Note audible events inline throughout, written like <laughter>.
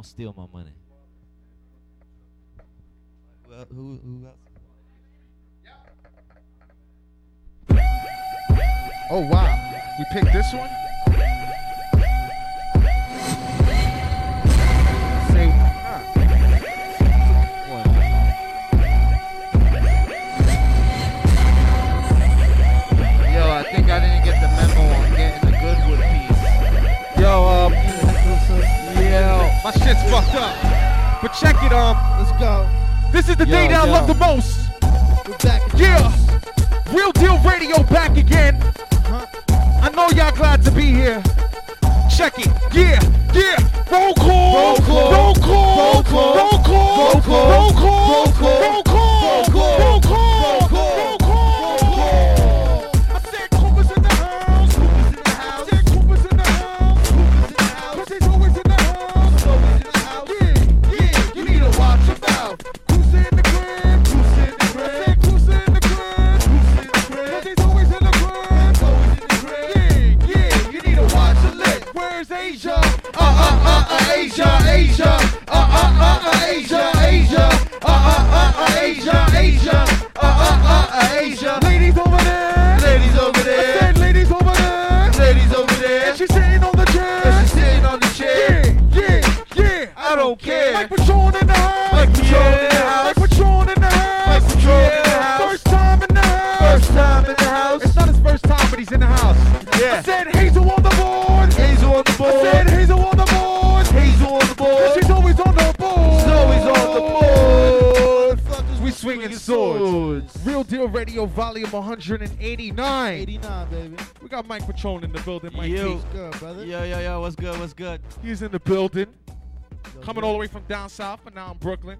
Don't steal my money. Well, who who else? Oh wow, we picked this one. Yo, my shit's fucked up. But check it, um, let's go. This is the Yo, day that I love the most. We're back. Yeah, Real Deal Radio back again. I know y'all glad to be here. Check it, yeah, yeah. Roll call, roll call, roll call, roll call, roll call, roll call, roll call, roll call, Volume 189. 89, baby. We got Mike Patron in the building. Mike Yo. T. Good, brother. Yo, yo, yo, what's good? What's good? He's in the building. Coming all the way from down south, but now in Brooklyn.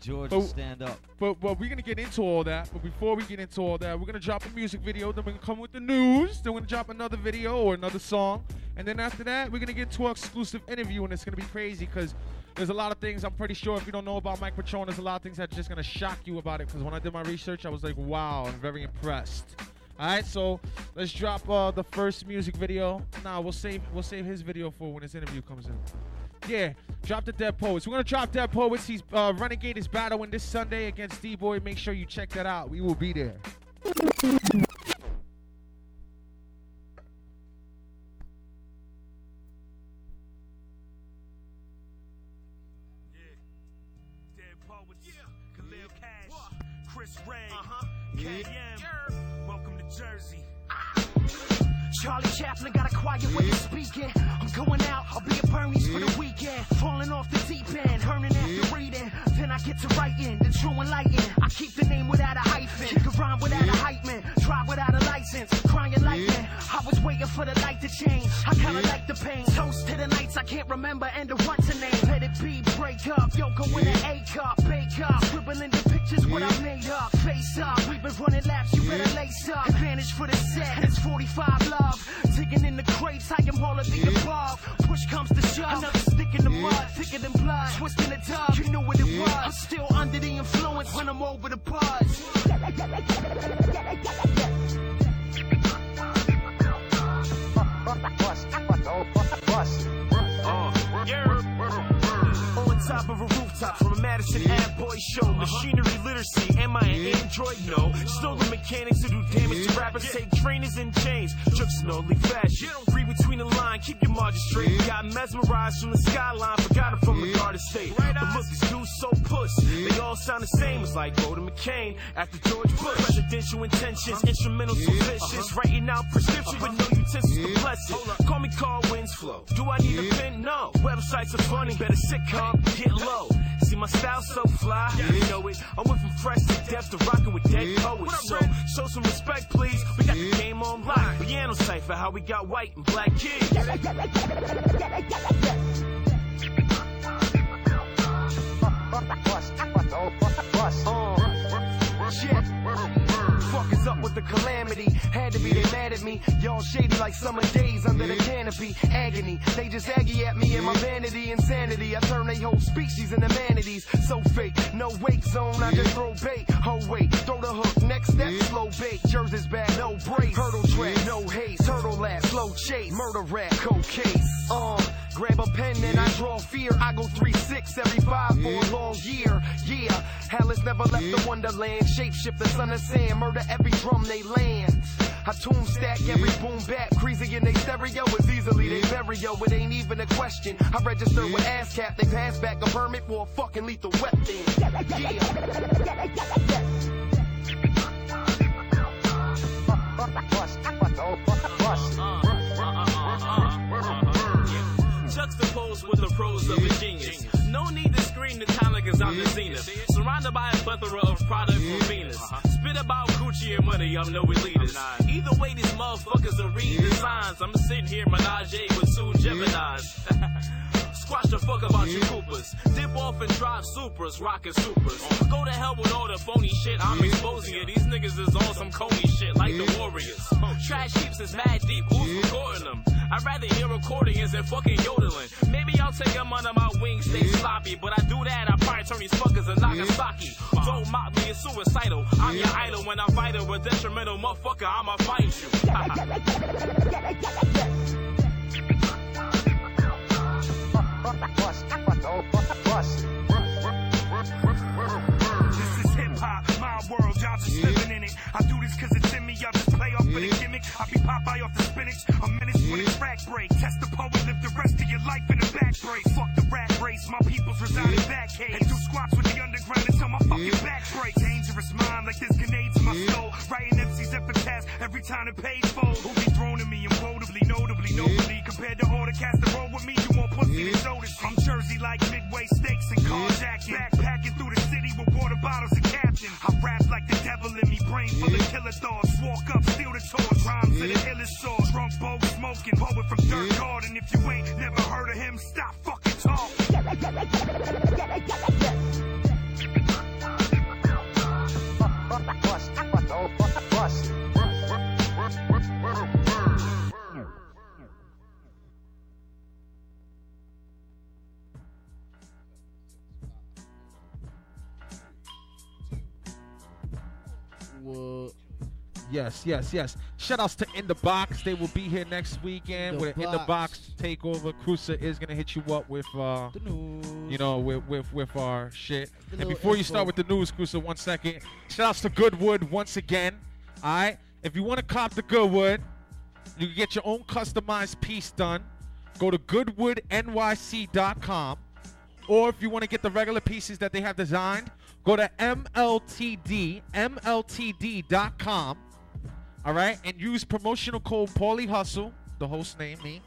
Georgia, But- stand up. But, but we're gonna get into all that. But before we get into all that, we're gonna drop a music video. Then we're gonna come with the news. Then we're gonna drop another video or another song. And then after that, we're gonna get to an exclusive interview, and it's gonna be crazy because there's a lot of things I'm pretty sure if you don't know about Mike Patron, there's a lot of things that's just gonna shock you about it. Because when I did my research, I was like, wow, I'm very impressed. All right, so let's drop uh, the first music video. Nah, we'll save we'll save his video for when his interview comes in. Yeah, drop the Dead Poets. We're gonna drop Dead Poets. He's uh, Renegade is battling this Sunday against D Boy. Make sure you check that out. We will be there. Charlie Chaplin got a quiet when you speaking. Going out, I'll be at Bernie's for the weekend. Falling off the deep end, learning after reading. Then I get to writing, the true enlightened. I keep the name without a hyphen. Kick a rhyme without a hype man. Drive without a license, crying lightning. I was waiting for the light to change. I kinda like the pain. Toast to the nights I can't remember and the what's a name. Let it be, break up. Yo, go in an A cup, bake up. Scribbling the pictures what I made up. Face up, we've been running laps, you better lace up. Advantage for the set, it's 45 love. Digging in the crates, I am all of the above. Push comes to shove, another stick in the mud, thicker than blood. Twisting the dub, you knew what it was. I'm still under the influence when I'm over the buzz. Oh, On top of a rooftop from a Madison ad boy show. Machinery literacy, am I an android? No. Stolen mechanics who do damage to rappers. Take trainers and chains, jokes in orderly fashion. Read between the line, keep your margin straight. Got mesmerized from the skyline, forgot it from the Garden State. Right But look, these dudes so puss. They all sound the same. It's like Rhoda McCain after George Bush. Presidential intentions, uh-huh. instrumentals so vicious. Uh-huh. Writing out prescription with uh-huh. no utensils to bless it. Call me Carl Winslow. Do I need a pen? No. Websites are funny, better sitcom, get low. See my style so fly, you know it. I went from fresh to death to rocking with dead poets. So show some respect, please. We got the game on lock. Piano cipher, how we got white and black kids. Up with the calamity? Had to be they mad at me. Y'all shady like summer days under the canopy. Agony. They just aggy at me and my vanity, insanity. I turn they whole species into manatees. So fake, no wake zone. I just throw bait. Oh wait, throw the hook. Next step, slow bait. Jersey's bad, no brace. Hurdle track, no haste. Turtle lap, slow chase. Murder rap, cold case. Uh, Grab a pen and I draw fear. I go 3-6 every 5 for a long year. Yeah, hell has never left the wonderland. Shapeshift the sun and sand. Murder every drum they land. I tomb stack every boom bap. Crazy in they stereo is easily they bury yo. It ain't even a question. I register with ASCAP. They pass back a permit for a fucking lethal weapon. Yeah. Juxtaposed with the prose of a genius. No need to scream the talent cause I'm the zenith. Surrounded by a plethora of product from Venus. Spit about Gucci and money, I'm no elitist. Either way, these motherfuckers are reading the signs. I'm sitting here menage with two Geminis. <laughs> Squash the fuck about your Coopers. Dip off and drive Supras, rockin' Supras. Go to hell with all the phony shit I'm exposing it. These niggas is on some Coney shit like the Warriors. Trash heaps is mad deep, who's recording them? I'd rather hear recordings than fucking yodeling. Maybe I'll take them under my wings, stay sloppy. But I do that, I probably turn these fuckers to Nagasaki. Don't mock me, it's suicidal. I'm your idol when I'm vital, with detrimental motherfucker, I'ma fight <laughs> This is hip hop, my world, y'all just living in it. I do this cause it's in me, y'all just of the gimmick. I be Popeye off the spinach, a menace when it's track break. Test the poet, live the rest of your life in a back brace. Fuck the rat race, my peoples reside in back cave. And do squats with the underground until my fucking back breaks. Dangerous mind like there's grenades in my soul. Writing MC's epitaphs every time the page folds. Who be thrown at me impotably, notably, nobly. Compared to all the cats that roll with me, you more pussy than sodas. I'm Jersey like midway steaks and carjacking. Backpacking through the city with water bottles and captain. I rap like the devil in me, brain full of killer thoughts. Walk up, steal the torch, rhymes to the illest sword. Drunk bow smoking, poet from Dirt Garden. If you ain't never heard of him, stop fucking talking. Yes, yes, yes. Shout outs to In the Box. They will be here next weekend The with an In the Box. Takeover. Cruiser is gonna hit you up with uh The news. you know, with with with our shit. The And before you start with the news, Cruiser, one second. Shout outs to Goodwood once again. All right. If you want to cop the Goodwood, you can get your own customized piece done. Go to goodwoodnyc.com. Or if you want to get the regular pieces that they have designed, go to MLTD, MLTD.com. All right. And use promotional code Paulie Hustle, the host name, me,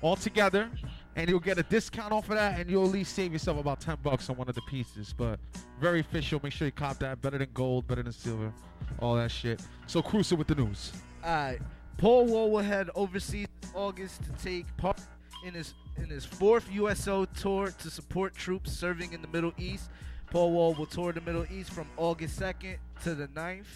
all together. And you'll get a discount off of that, and you'll at least save yourself about 10 bucks on one of the pieces. But very official. Make sure you cop that. Better than gold, better than silver, all that shit. So, Cruiser with the news. Alright. Paul Wall will head overseas in August to take part in his in his fourth USO tour to support troops serving in the Middle East. Paul Wall will tour the Middle East from August 2nd to the 9th.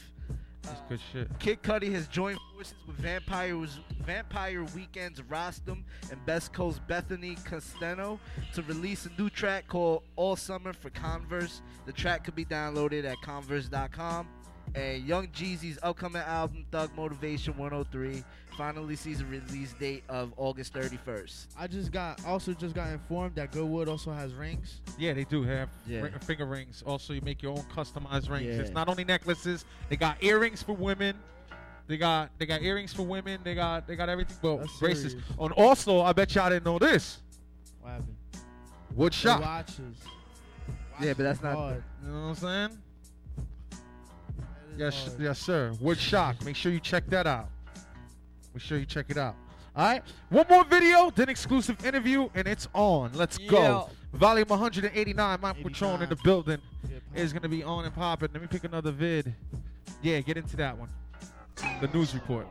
That's good shit. Kid Cudi has joined forces with Vampires, Vampire Weekend's Rostam and Best Coast Bethany Cosentino to release a new track called All Summer for Converse. The track could be downloaded at Converse.com. And Young Jeezy's upcoming album, Thug Motivation 103, finally sees a release date of August 31st. I just got also just got informed that Goodwood also has rings. Yeah, they do have Yeah. ring- finger rings. Also, you make your own customized rings. Yeah. It's not only necklaces. They got earrings for women. They got they got earrings for women. They got they got everything. But That's braces. serious. And also, I bet y'all didn't know this. What happened? Wood The shop. watches. Yeah, but that's not- hard. You know what I'm saying? Yes, yes, sir. Wood shock. Make sure you check that out. Make sure you check it out. All right. One more video, then exclusive interview, and it's on. Let's go. Volume 189. Mike Patron in the building Yeah, is gonna be on and popping. Let me pick another vid. Yeah, get into that one. The news report.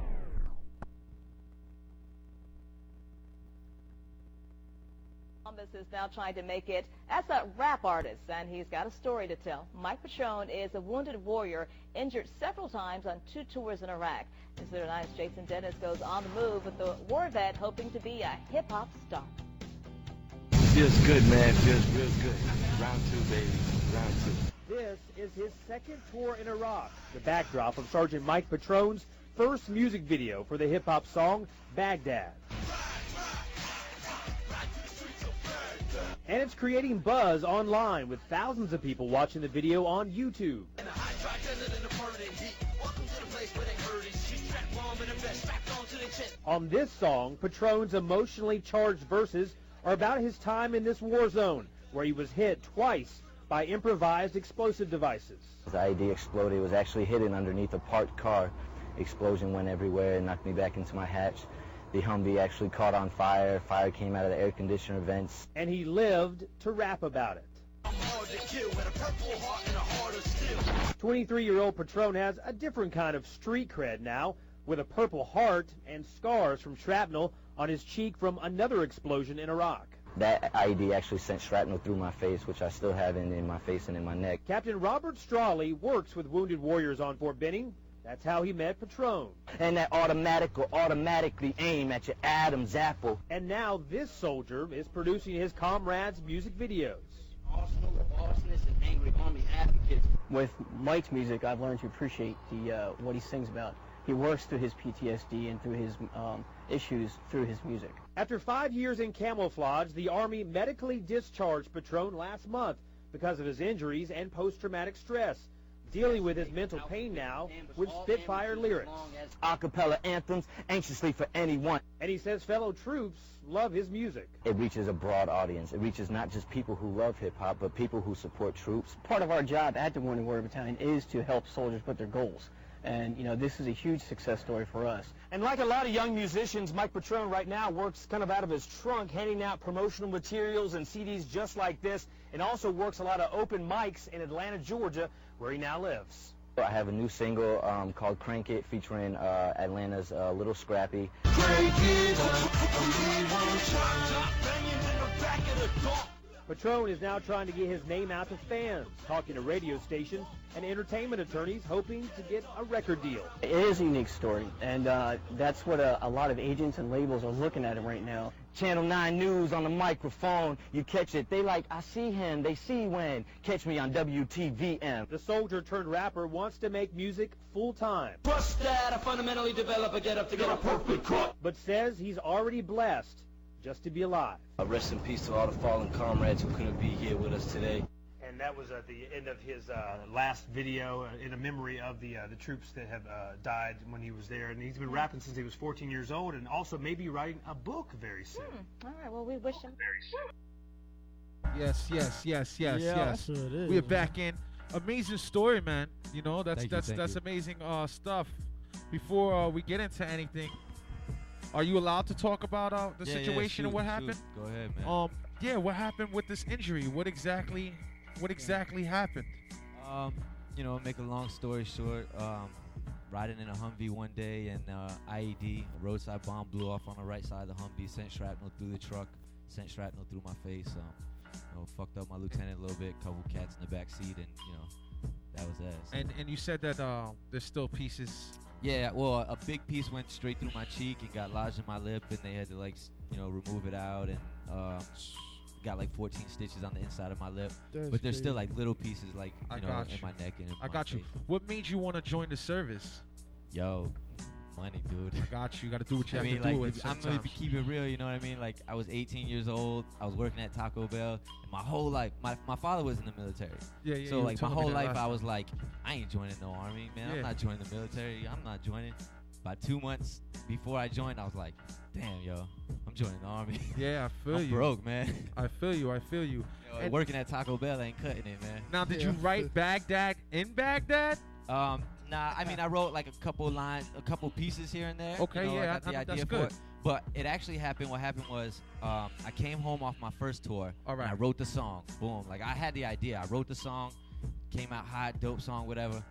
Columbus is now trying to make it as a rap artist, and he's got a story to tell. Mike Patron is a wounded warrior injured several times on two tours in Iraq. Consider Nice Jason Dennis goes on the move with the war vet hoping to be a hip-hop star. Feels good, man. Feels real good. Round two, baby. Round two. This is his second tour in Iraq, the backdrop of Sergeant Mike Patron's first music video for the hip-hop song Baghdad. It's creating buzz online with thousands of people watching the video on YouTube. On this song, Patron's emotionally charged verses are about his time in this war zone, where he was hit twice by improvised explosive devices. The IED exploded. It was actually hidden underneath a parked car. Explosion went everywhere and knocked me back into my hatch. The Humvee actually caught on fire. Fire came out of the air conditioner vents. And he lived to rap about it. 23-year-old Patron has a different kind of street cred now, with a purple heart and scars from shrapnel on his cheek from another explosion in Iraq. That IED actually sent shrapnel through my face, which I still have in, in my face and in my neck. Captain Robert Strawley works with Wounded Warriors on Fort Benning. That's how he met Patron. And that automatic will automatically aim at your Adam's apple. And now this soldier is producing his comrades' music videos. Arsenal of arsonists and angry army advocates. With Mike's music, I've learned to appreciate the uh, what he sings about. He works through his PTSD and through his um, issues through his music. After five years in camouflage, the Army medically discharged Patron last month because of his injuries and post-traumatic stress. Dealing with his mental pain now with Spitfire lyrics. Acapella anthems, anxiously for anyone. And he says fellow troops love his music. It reaches a broad audience. It reaches not just people who love hip-hop, but people who support troops. Part of our job at the Wounded Warrior Battalion is to help soldiers with their goals. And, you know, this is a huge success story for us. And like a lot of young musicians, Mike Patron right now works kind of out of his trunk, handing out promotional materials and CDs just like this, and also works a lot of open mics in Atlanta, Georgia, where he now lives. I have a new single um, called Crank It featuring uh, Atlanta's uh, Lil Scrappy. Patron is now trying to get his name out to fans, talking to radio stations and entertainment attorneys, hoping to get a record deal. It is a unique story, and uh, that's what a, a, lot of agents and labels are looking at him right now. Channel 9 News on the microphone, you catch it. They like, I see him, they see when. Catch me on WTVM. The soldier turned rapper wants to make music full time. Trust that I fundamentally develop a get up to get a perfect cut. But says he's already blessed just to be alive. Uh, rest in peace to all the fallen comrades who couldn't be here with us today. And that was at the end of his uh, last video uh, in a memory of the uh, the troops that have uh, died when he was there. And he's been rapping since he was 14 years old, and also maybe writing a book very soon. Hmm. All right. Well, we wish him very soon. Yes, yes, yes, yes, Yeah, yes. that's what it is, We're back in. Amazing story, man. You know that's Thank that's thank that's you. amazing uh, stuff. Before uh, we get into anything, are you allowed to talk about uh, the Yeah, yeah, situation and shoot, what shoot. happened? Go ahead, man. Um, yeah, what happened with this injury? What exactly, what exactly happened? Um, you know, make a long story short, um, riding in a Humvee one day and uh, IED, a roadside bomb blew off on the right side of the Humvee, sent shrapnel through the truck, sent shrapnel through my face. Um, you know, fucked up my lieutenant a little bit, couple cats in the back seat, and you know, that was that. So- And and you said that uh, there's still pieces. yeah, well, a big piece went straight through my cheek and got lodged in my lip, and they had to like, you know, remove it out, and um, got like 14 stitches on the inside of my lip. That's but there's still like little pieces, like I you know, got in you. my neck and in I my got you. face. What made you want to join the service? Yo, money, dude. I got you. You got to do what you <laughs> I have mean, to like, do. if- at I'm gonna be sometimes. keep it real. You know what I mean? Like, I was 18 years old. I was working at Taco Bell. And my whole life, my my father was in the military. Yeah, yeah, So were like my telling me whole that life, last I time. was like, I ain't joining no army, man. Yeah. I'm not joining the military. I'm not joining. By two months before I joined, I was like, damn, yo, I'm joining the army. <laughs> Yeah, I feel I'm you. broke, man. I feel you. I feel you. <laughs> Yo, working at Taco Bell ain't cutting it, man. now, did you write Baghdad in Baghdad? Um, nah, I mean, I wrote like a couple lines, a couple pieces here and there. Okay, you know, yeah, I got the I- I- idea that's for good. it. But it actually happened. What happened was, um, I came home off my first tour. All right. And I wrote the song. Boom. Like I had the idea. I wrote the song, came out hot, dope song, whatever.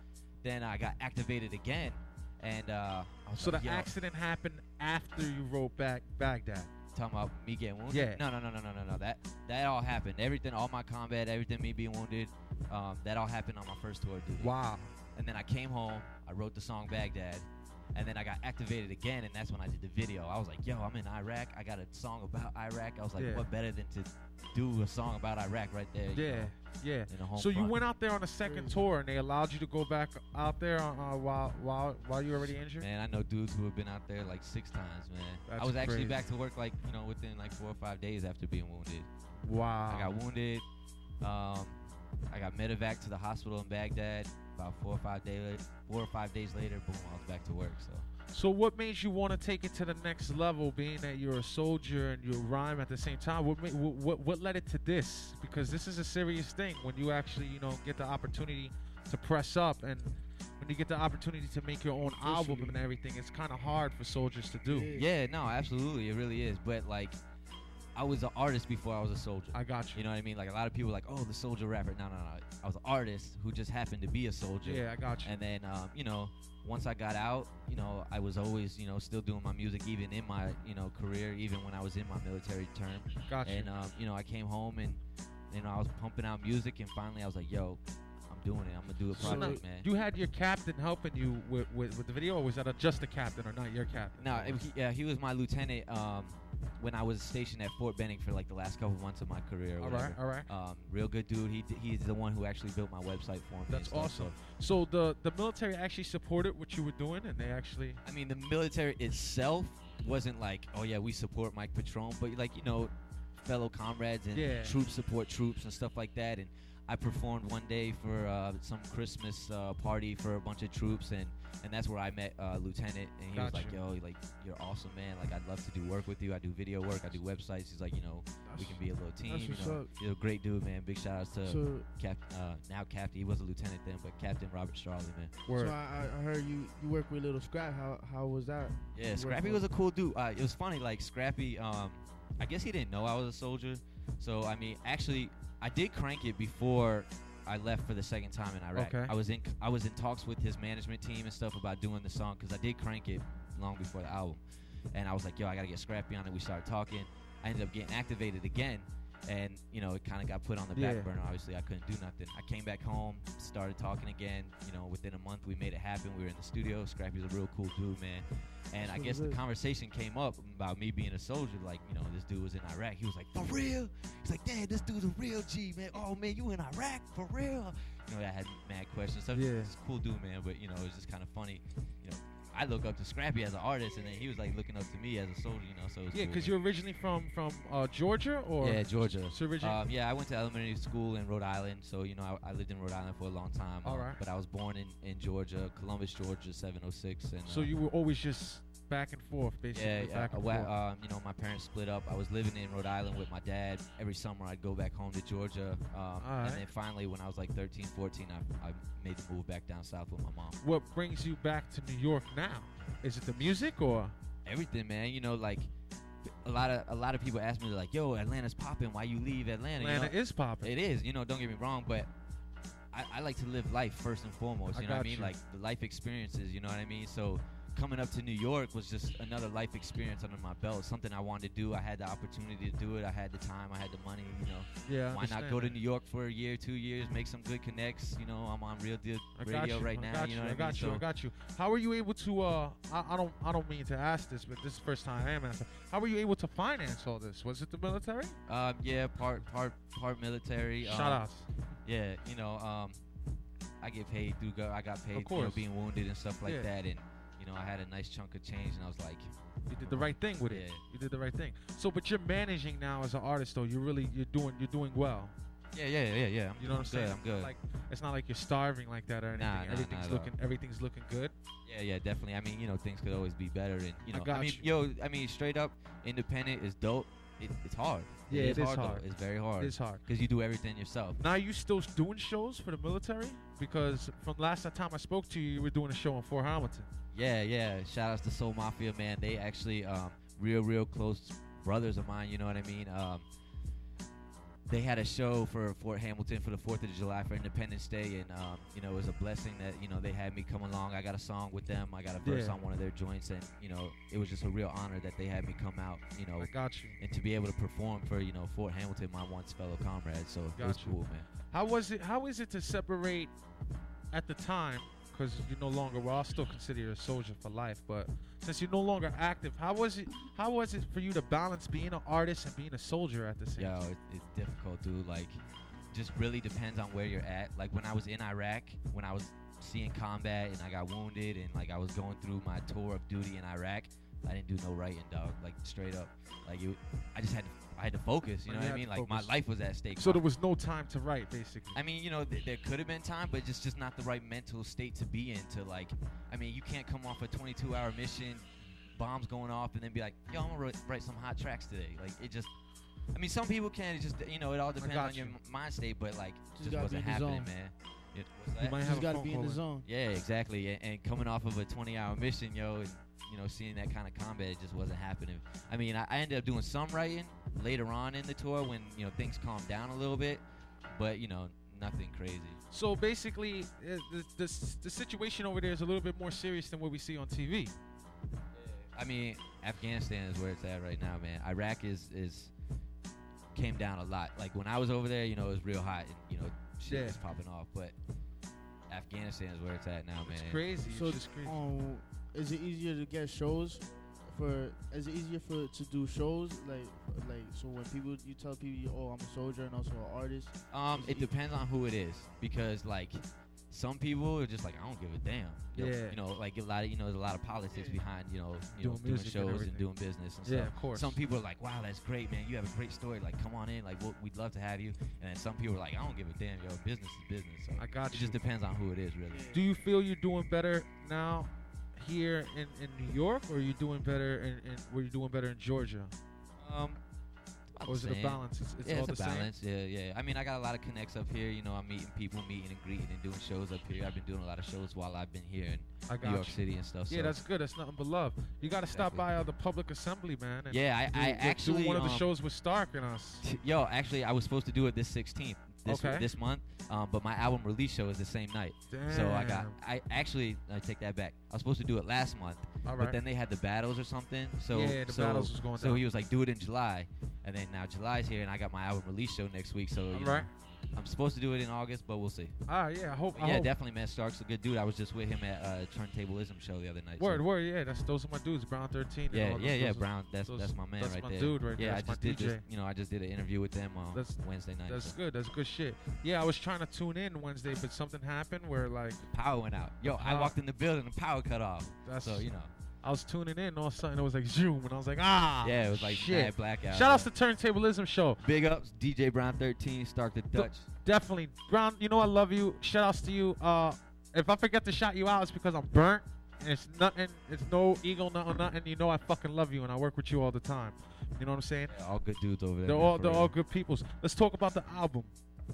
Then I got activated again, and uh, I was So the like, yo, accident happened after you wrote back Baghdad. Talking about me getting wounded? Yeah. No, no, no, no, no, no, no. That that all happened. Everything, all my combat, everything, me being wounded, um, that all happened on my first tour, dude. Wow. And then I came home. I wrote the song Baghdad, And then I got activated again, and that's when I did the video. I was like, "Yo, I'm in Iraq. I got a song about Iraq." I was like, Yeah. "What better than to do a song about Iraq right there?" you Yeah, know, yeah. in the home So you front. went out there on a second tour, and they allowed you to go back out there uh, uh, while while while you were already injured. Man, I know dudes who have been out there like six times, man. That's I was actually crazy. back to work like you know within like four or five days after being wounded. Wow. I got wounded. Um, I got medevac to the hospital in Baghdad. About four or five days, four or five days later, boom, I was back to work. So So what made you want to take it to the next level, being that you're a soldier and you rhyme at the same time? What, ma- what what what led it to this? Because this is a serious thing when you actually you know get the opportunity to press up and when you get the opportunity to make your own album and everything. It's kind of hard for soldiers to do. yeah, no, absolutely, it really is. But like, I was an artist before I was a soldier. I got you. You know what I mean? Like a lot of people are like, oh, the soldier rapper. No, no, no. I was an artist who just happened to be a soldier. Yeah, I got you. And then, um, you know, once I got out, you know, I was always, you know, still doing my music, even in my, you know, career, even when I was in my military term. Got you. And um, you know, I came home and, you know, I was pumping out music, and finally I was like, yo, I'm doing it. I'm gonna do a So project, man. you had your captain helping you with, with, with the video, or was that a, just a captain or not your captain? No, he, yeah, he was my lieutenant um, when I was stationed at Fort Benning for like the last couple months of my career. All right, all right. Um, real good dude. He he's the one who actually built my website for me. That's awesome. so- So the the military actually supported what you were doing, and they actually. I mean, the military itself wasn't like, oh yeah, we support Mike Patron, but like you know, fellow comrades and Yeah. troops support troops and stuff like that. And I performed one day for uh, some Christmas uh, party for a bunch of troops, and and that's where I met uh, Lieutenant, and he was like, yo, like you're awesome, man. Like I'd love to do work with you. I do video work. I do websites. He's like, you know, we can be a little team. that's You know, up. you're a great dude, man. Big shout outs to So- Cap, uh, now Captain. He was a lieutenant then, but Captain Robert Strawley, man. So I, I- I heard you you work with Lil Scrap. How how was that? Yeah, You Scrappy was a cool dude. Uh, it was funny, like Scrappy. Um, I guess he didn't know I was a soldier. So I mean, actually, I did crank it before I left for the second time in Iraq. Okay. I was in I was in talks with his management team and stuff about doing the song because I did crank it long before the album, and I was like, yo, I gotta get Scrappy on it. We started talking. I ended up getting activated again. And you know, it kind of got put on the Yeah. back burner. Obviously, I couldn't do nothing. I came back home, started talking again. You know, within a month, we made it happen. We were in the studio. Scrappy's a real cool dude, man. And I guess the conversation came up about me being a soldier. Like, you know, this dude was in Iraq. He was like, for real? He's like, Dad, this dude's a real G, man. Oh, man, you in Iraq? For real? You know, I had mad questions. Stuff. Yeah. A cool dude, man. But, you know, it was just kind of funny. You know, I look up to Scrappy as an artist, and then he was like looking up to me as a soldier, you know, so it was Yeah, because man. you're originally from from uh, Georgia, or Yeah, Georgia. So originally, Um, yeah, I went to elementary school in Rhode Island, so you know I, I lived in Rhode Island for a long time. All um, right. But I was born in, in Georgia, Columbus, Georgia, 706, and so uh, you were always just back and forth, basically. yeah, yeah, forth. um, you know, my parents split up. I was living in Rhode Island with my dad. Every summer, I'd go back home to Georgia. Um, Alright. And then finally, when I was like 13, 14, I, I made the move back down south with my mom. what brings you back to New York now? Is it the music or? Everything, man. You know, like a lot of a lot of people ask me like, "Yo, Atlanta's popping. Why you leave Atlanta?" You Atlanta know? is popping. It is. You know, don't get me wrong, but I, I like to live life first and foremost. I You know what I mean? you. Like the life experiences. You know what I mean? So coming up to New York was just another life experience under my belt. Something I wanted to do. I had the opportunity to do it. I had the time. I had the money. You know. Yeah, I Why not go to. New York for a year, two years, make some good connects? You know, I'm on Real Deal I Radio you. right I now. you you. know what I I got mean? you. I So- got you. How were you able to? Uh, I, I don't. I don't mean to ask this, but this is the first time I am asking. How were you able to finance all this? Was it the military? Um, yeah, part part part military. Shout um, outs. Yeah, you know, um, I get paid through. I got paid, you know, being wounded and stuff like Yeah. that, and you know, I had a nice chunk of change, and I was like, You did the right thing with it. You did the right thing. So, but you're managing now as an artist, though. You're really you're doing you're doing well. Yeah, yeah, yeah, yeah. I'm- you know what I'm I'm saying? I'm good. Like it's not like you're starving like that or anything. Nah, nah, everything's at looking everything's looking good. Yeah, yeah, definitely. I mean, you know, things could always be better, and you I know, got mean, yo, I mean, straight up, independent is dope. It, it's hard. Yeah, it is it is hard. hard. It's very hard. It is hard. because you do everything yourself. Now you still doing shows for the military? Because from last time I spoke to you, you were doing a show in Fort Hamilton. Yeah, yeah. Shout outs to Soul Mafia, man. They actually um, real, real close brothers of mine. You know what I mean? Um, they had a show for Fort Hamilton for the Fourth of July for Independence Day, and um, you know it was a blessing that you know they had me come along. I got a song with them. I got a verse Yeah. on one of their joints, and you know it was just a real honor that they had me come out. You know, I got you. and to be able to perform for you know Fort Hamilton, my once fellow comrades. So it was you. cool, man. How was it? How is it to separate at the time? Because you're no longer. Well, I'll still consider you a soldier for life, but since you're no longer active, how was it? How was it for you to balance being an artist and being a soldier at the same Yo, time? it, it's difficult, dude. Like, just really depends on where you're at. Like when I was in Iraq, when I was seeing combat and I got wounded, and like I was going through my tour of duty in Iraq, I didn't do no writing, dog. Like straight up, like you, I just had to, I had to focus. You oh, know you what I mean? Like my life was at stake. So there was no time to write, basically. I mean, you know, th- there could have been time, but it's just not the right mental state to be in. To like, I mean, you can't come off a 22-hour mission, bombs going off, and then be like, "Yo, I'm gonna write, some hot tracks today." Like, it just. I mean, some people can. It just, you know, it all depends on your you. m- mind state, but like, Just just, wasn't be in the happening, man. It, what's You might Just have gotta be in the zone. Yeah, exactly. And, and coming off of a 20-hour mission, yo, and you know, seeing that kind of combat, it just wasn't happening. I mean, I, I ended up doing some writing later on in the tour when you know things calmed down a little bit, but you know, nothing crazy. So basically, uh, the, the the situation over there is a little bit more serious than what we see on TV. I mean, Afghanistan is where it's at right now, man. Iraq is is came down a lot. Like when I was over there, you know, it was real hot and you know shit Yeah. was popping off. But Afghanistan is where it's at now, man. It's crazy. So, it's just crazy. um, is it easier to get shows? For is it easier for to do shows like like so when people you tell people oh I'm a soldier and also an artist Um, is it depends on who it is because like some people are just like I don't give a damn. You know, Yeah. You know, like a lot of you know, there's a lot of politics behind you know, you know, Doing doing music and shows and, doing business and Yeah, stuff. of course. Some people are like, wow, that's great, man. You have a great story. Like, come on in. Like, we'll, we'd love to have you. And then some people are like, I don't give a damn. Yo, business is business. So I got it you. just depends on who it is, really. Do you feel you're doing better now here in, in New York, or are you doing better in, in were you doing better in Georgia? Um, about or is it a balance? It's, it's yeah, all it's the a same. balance. Yeah, yeah. I mean, I got a lot of connects up here. You know, I'm meeting people, meeting and greeting, and doing shows up here. I've been doing a lot of shows while I've been here in I got New York you. City and stuff. Yeah, so. that's good. That's nothing but love. You got to stop by uh, the public assembly, man. and Yeah, I- I do- actually, do one of the um, shows with Stark and us. <laughs> Yo, actually, I was supposed to do it this 16th, this Okay. this month, um, but my album release show is the same night. Damn. So I got, I actually, I take that back. I was supposed to do it last month, All but then they had the battles or something. So Yeah, the so, battles was going So down. he was like, do it in July, and then now July's here, and I got my album release show next week. So you know, right. I'm supposed to do it in August, but we'll see. Ah, yeah, I hope. I yeah, hope. definitely, man. Stark's a good dude. I was just with him at uh, Turntablism show the other night. so- Word, word, yeah. That's those are my dudes, Brown Thirteen. and yeah, all yeah, yeah, those Brown. That's those- that's my man that's right my there. dude right yeah, there. I That's my just did DJ. this. You know, I just did an interview with them on That's- Wednesday night. That's so. good. That's good shit. Yeah, I was trying to tune in Wednesday, but something happened where like power went out. Yo, I walked in the building, the power cut off. That's so you know. I was tuning in, and all of a sudden it was like zoom, and I was like, ah. Yeah, it was like shit. blackout, Shout outs to Turntablism Show. Big ups, DJ Brown 13, Stark the Dutch. Definitely, Brown. You know I love you. Shout outs to you. Uh, if I forget to shout you out, it's because I'm burnt. And it's nothing. It's no ego, nothing, nothing. You know I fucking love you, and I work with you all the time. You know what I'm saying? Yeah, all good dudes over there. They're man, all they're real. all good peoples. Let's talk about the album.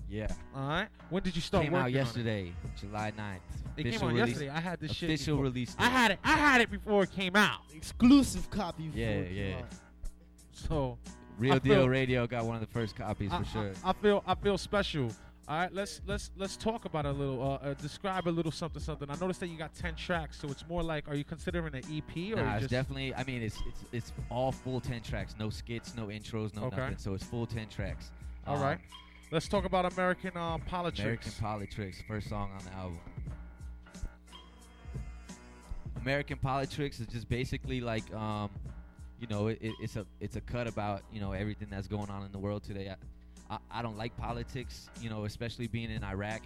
Yeah. All right. When did you start Came working out on it? yesterday, July 9th. It came Official out release- yesterday. I had this shit Official before. release. I date. had it. I had it before it came out. exclusive copy before Yeah, it yeah. So Real I Deal feel- Radio got one of the first copies I, for sure. I, I feel I feel special. All right, let's let's let's talk about it a little. Uh, uh, describe a little something something. I noticed that you got ten tracks, so it's more like, are you considering an EP or Nah, it's just definitely. I mean, it's it's it's all full ten tracks, no skits, no intros, no Okay. nothing. So it's full ten tracks. All Um, right. Let's talk about American uh, politics. American Politics, first song on the album. American Politics is just basically like, um, you know, it, it- it's a it's a cut about you know everything that's going on in the world today. I, I, I don't like politics, you know, especially being in Iraq.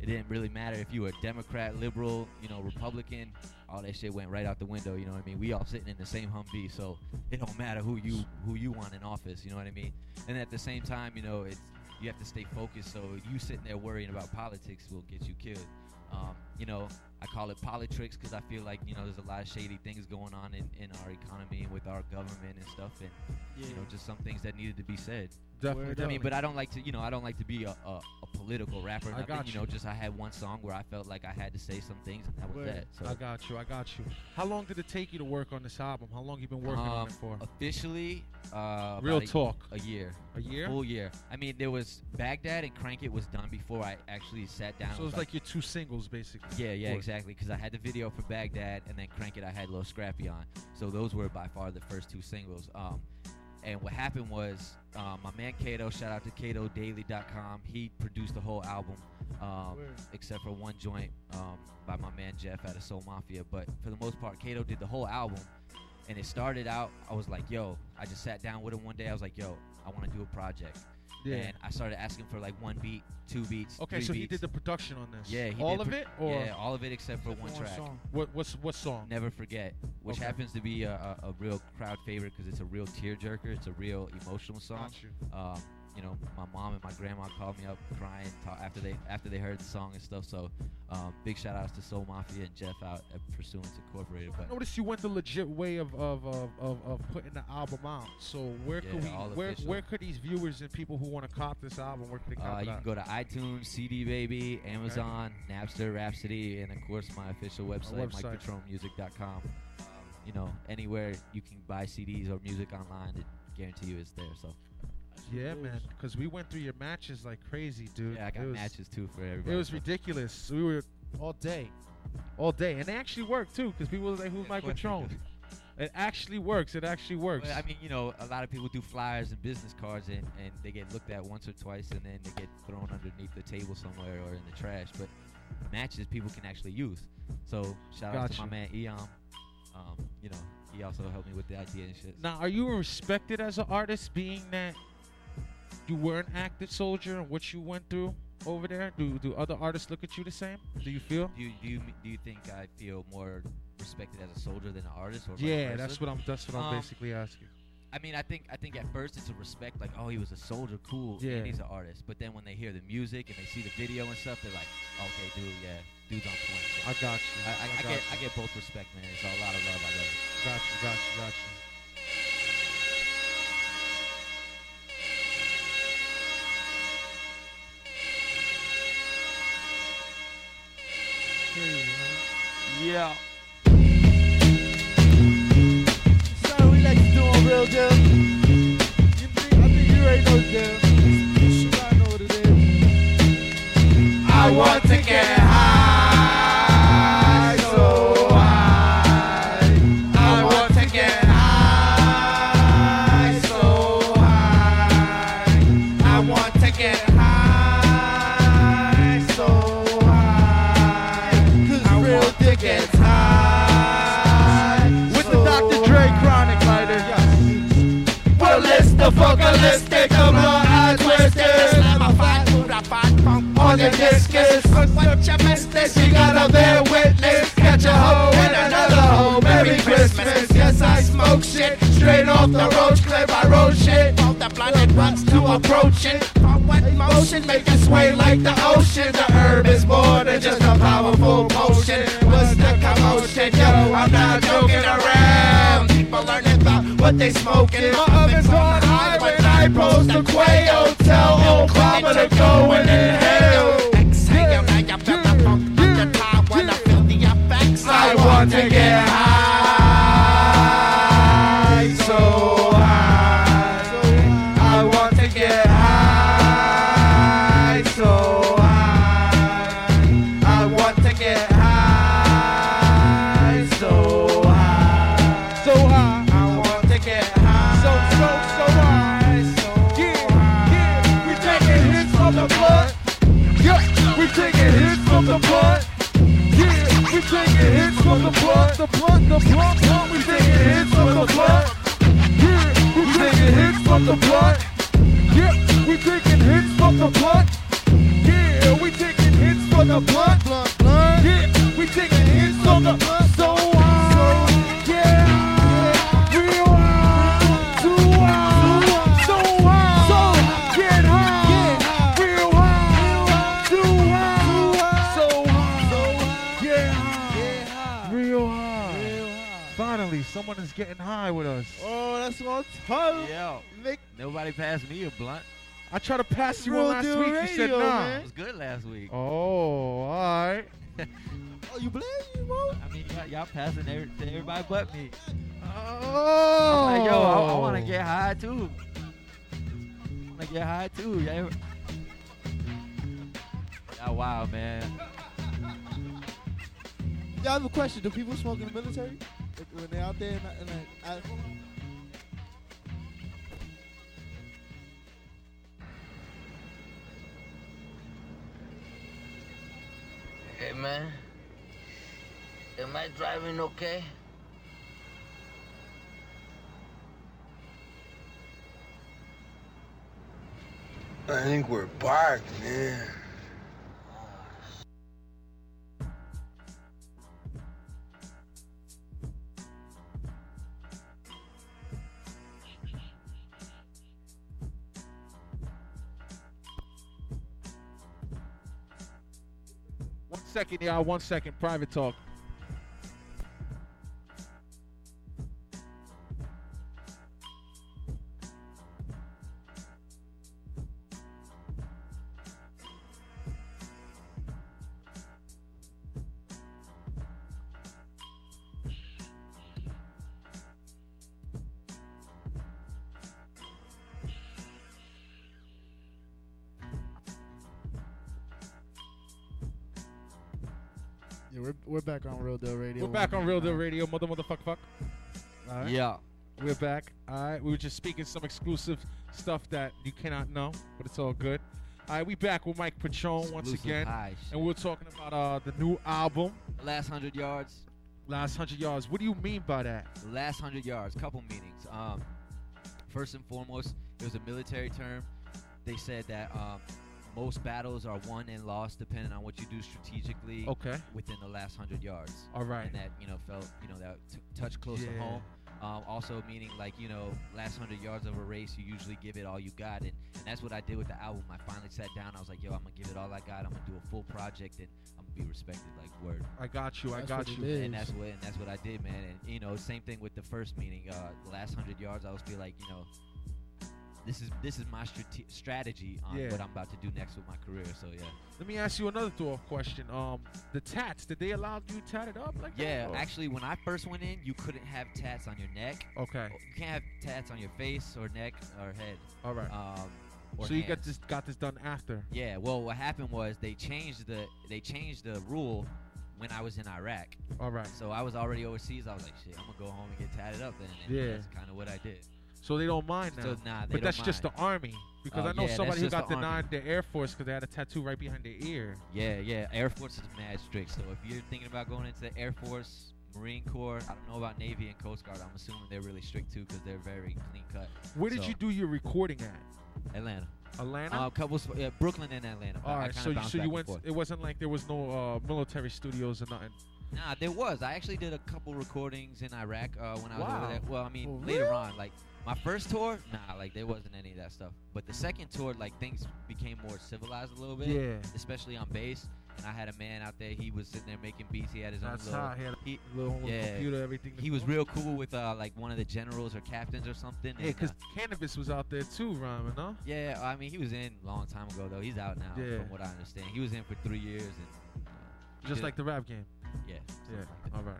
It didn't really matter if you were Democrat, liberal, you know, Republican. All that shit went right out the window. You know what I mean? We all sitting in the same Humvee, so it don't matter who you who you want in office. You know what I mean? And at the same time, you know, it's you have to stay focused. So you sitting there worrying about politics will get you killed. Um, you know, I call it politics because I feel like you know there's a lot of shady things going on in, in our economy and with our government and stuff, and you know just some things that needed to be said. Definitely, I mean, but I don't like to, you know, I don't like to be a, a, a political rapper. I Nothing, got you you. know, just I had one song where I felt like I had to say some things, and that was Word. that. So I got you. I got you. How long did it take you to work on this album? How long you been working on Um, it for? Officially, uh, Real about a- talk. A year. A year? Full year. I mean, there was Baghdad and Crank It was done before I actually sat down. So and it's was like your two singles, basically. Yeah, yeah, Word. Exactly. Because I had the video for Baghdad and then Crank It, I had Lil Scrappy on. So those were by far the first two singles. Um, and what happened was um, my man Kato, shout out to KatoDaily.com. He produced the whole album, um, except for one joint um, by my man Jeff out of Soul Mafia. But for the most part, Kato did the whole album. And it started out, I was like, yo, I just sat down with him one day. I was like, yo, I want to do a project. Yeah. And I started asking for like one beat, two beats. Okay, three so he did the production on this. Yeah, he all did of it, or yeah, all of it except for one track. What what's what song? Never forget, which Okay. happens to be a, a, a real crowd favorite because it's a real tearjerker. It's a real emotional song. Got you. Um, you know, my mom and my grandma called me up crying after they after they heard the song and stuff. So, um, big shout outs to Soul Mafia and Jeff out at Pursuance Incorporated. But I noticed you went the legit way of of, of, of, of putting the album out. So where could we where official. where could these viewers and people who want to cop this album where could they cop Uh, it you can go to iTunes, CD Baby, Amazon, Napster, Rhapsody, and of course my official website, website. MikePatronMusic.com. Um, you know, anywhere you can buy CDs or music online, it guarantee you it's there. So Yeah, man. Because we went through your matches like crazy, dude. Yeah, I got was- matches too for everybody. It was ridiculous. We were all day, all day, and it actually worked too. Because people was like, "Who's Mike course they It actually works. It actually works. Well, I mean, you know, a lot of people do flyers and business cards, and, and they get looked at once or twice, and then they get thrown underneath the table somewhere or in the trash. But matches people can actually use. So shout out to my man Eon. Um, you know, he also helped me with the idea and shit. Now, are you respected as an artist, being that you were an active soldier and what you went through over there? Do do other artists look at you the same? Do you feel? Do you, do you do you think I feel more respected as a soldier than an artist? Or Yeah, that's what I'm. That's what I'm Um, basically asking. I mean, I think I think at first it's a respect, like, oh, he was a soldier, cool, Yeah. and he's an artist. But then when they hear the music and they see the video and stuff, they're like, okay, dude, yeah, dude's on point. So I got you. I, I, I I got get you. I get both respect, man. It's a lot of love. I love it. Got you. Got you. Got you. Yeah. We like to do real. You think, I think you already know. I want to get high, pump on the discus. But what you you gotta bear witness. Catch a hoe and another hoe. Merry Christmas. Yes, I smoke shit straight off the roach clip. I roll shit. Off the blinded runs to approach it. From what motion make it sway like the ocean. The herb is more than just a powerful potion. What's the commotion? Yo, I'm not joking around. People learning about what they smoking. My oven's on high when I post a quail. Tell oh, Obama to go and inhale. Exhale, now you the funk of the top when I feel the effects. I want to get the blood. The blood, blood. We taking hits from the blood. Yeah, we taking hits from the blood. Yeah, we taking hits from the blood. Yeah, we taking hits from the blood. Getting high with us. Oh, that's what I'm talking Yo, nobody passed me a blunt. I tried to pass you Real one last deal week. You said radio, nah. man. It was good last week. Oh, all right. Oh, you blame you, bro? I mean, y'all, y'all passing every, to everybody but me. Oh. I'm like, yo, I, I want to get high too. I want to get high too. Y'all ever- Y'all wild, man. Yeah, I have a question. Do people smoke in the military? when they're out there, and, I, and I, I Hey man, am I driving okay? I think we're parked, man. Second, y'all. One second. Private talk. We're back on Real Deal Radio, mother motherfucker fuck. All right. Yeah. We're back. All right. We were just speaking some exclusive stuff that you cannot know, but it's all good. All right, we back with Mike Patron once Exclusive again, high and we're talking about uh the new album, last hundred yards. Last Hundred Yards. What do you mean by that? Last hundred yards. Couple meanings. Um, first and foremost, it was a military term. They said that um, most battles are won and lost depending on what you do strategically. Okay. Within the last hundred yards. All right. And that you know felt you know that t- touch close to home. Um, also meaning like you know last hundred yards of a race, you usually give it all you got, and, and that's what I did with the album. I finally sat down. I was like, yo, I'm gonna give it all I got. I'm gonna do a full project, and I'm gonna be respected like word. I got you. I That's got you. And that's what and that's what I did, man. And you know, same thing with the first meeting. Uh, the last hundred yards, I was feel like you know, this is this is my strate- strategy on Yeah. what I'm about to do next with my career. So yeah. Let me ask you another throw question. Um, the tats, did they allow you to tatted up like Yeah, that? or- actually, when I first went in, you couldn't have tats on your neck. Okay. You can't have tats on your face or neck or head. All right. Um, or so you got hands. this got this done after. Yeah. Well, what happened was they changed the they changed the rule when I was in Iraq. All right. So I was already overseas. I was like, shit, I'm gonna go home and get tatted up then. And Yeah. That's kind of what I did. So they don't mind now. Nah, but that's just the army. Because Oh, I know yeah, somebody who got the denied the Air Force because they had a tattoo right behind their ear. Yeah, yeah. Air Force is mad strict. So if you're thinking about going into the Air Force, Marine Corps, I don't know about Navy and Coast Guard. I'm assuming they're really strict too because they're very clean cut. Where did So, you do your recording at? Atlanta. Atlanta. Uh, a couple, yeah, Brooklyn and Atlanta. All right, so you, so you went. It wasn't like there was no uh, military studios or nothing. Nah, there was. I actually did a couple recordings in Iraq uh, when I was Wow. over there. Well, I mean, later real? on, like my first tour, nah, like there wasn't any of that stuff. But the second tour, like things became more civilized a little bit. Yeah. Especially on bass. And I had a man out there. He was sitting there making beats. He had his That's own little, how he had a he, little yeah, computer, everything. He was real cool with uh, like one of the generals or captains or something. Yeah, because uh, Canibus was out there too, rhyming, huh? yeah, I mean, he was in a long time ago though. He's out now, Yeah. from what I understand. He was in for three years, and uh, Just did- like the rap game. yeah, Yeah. All right.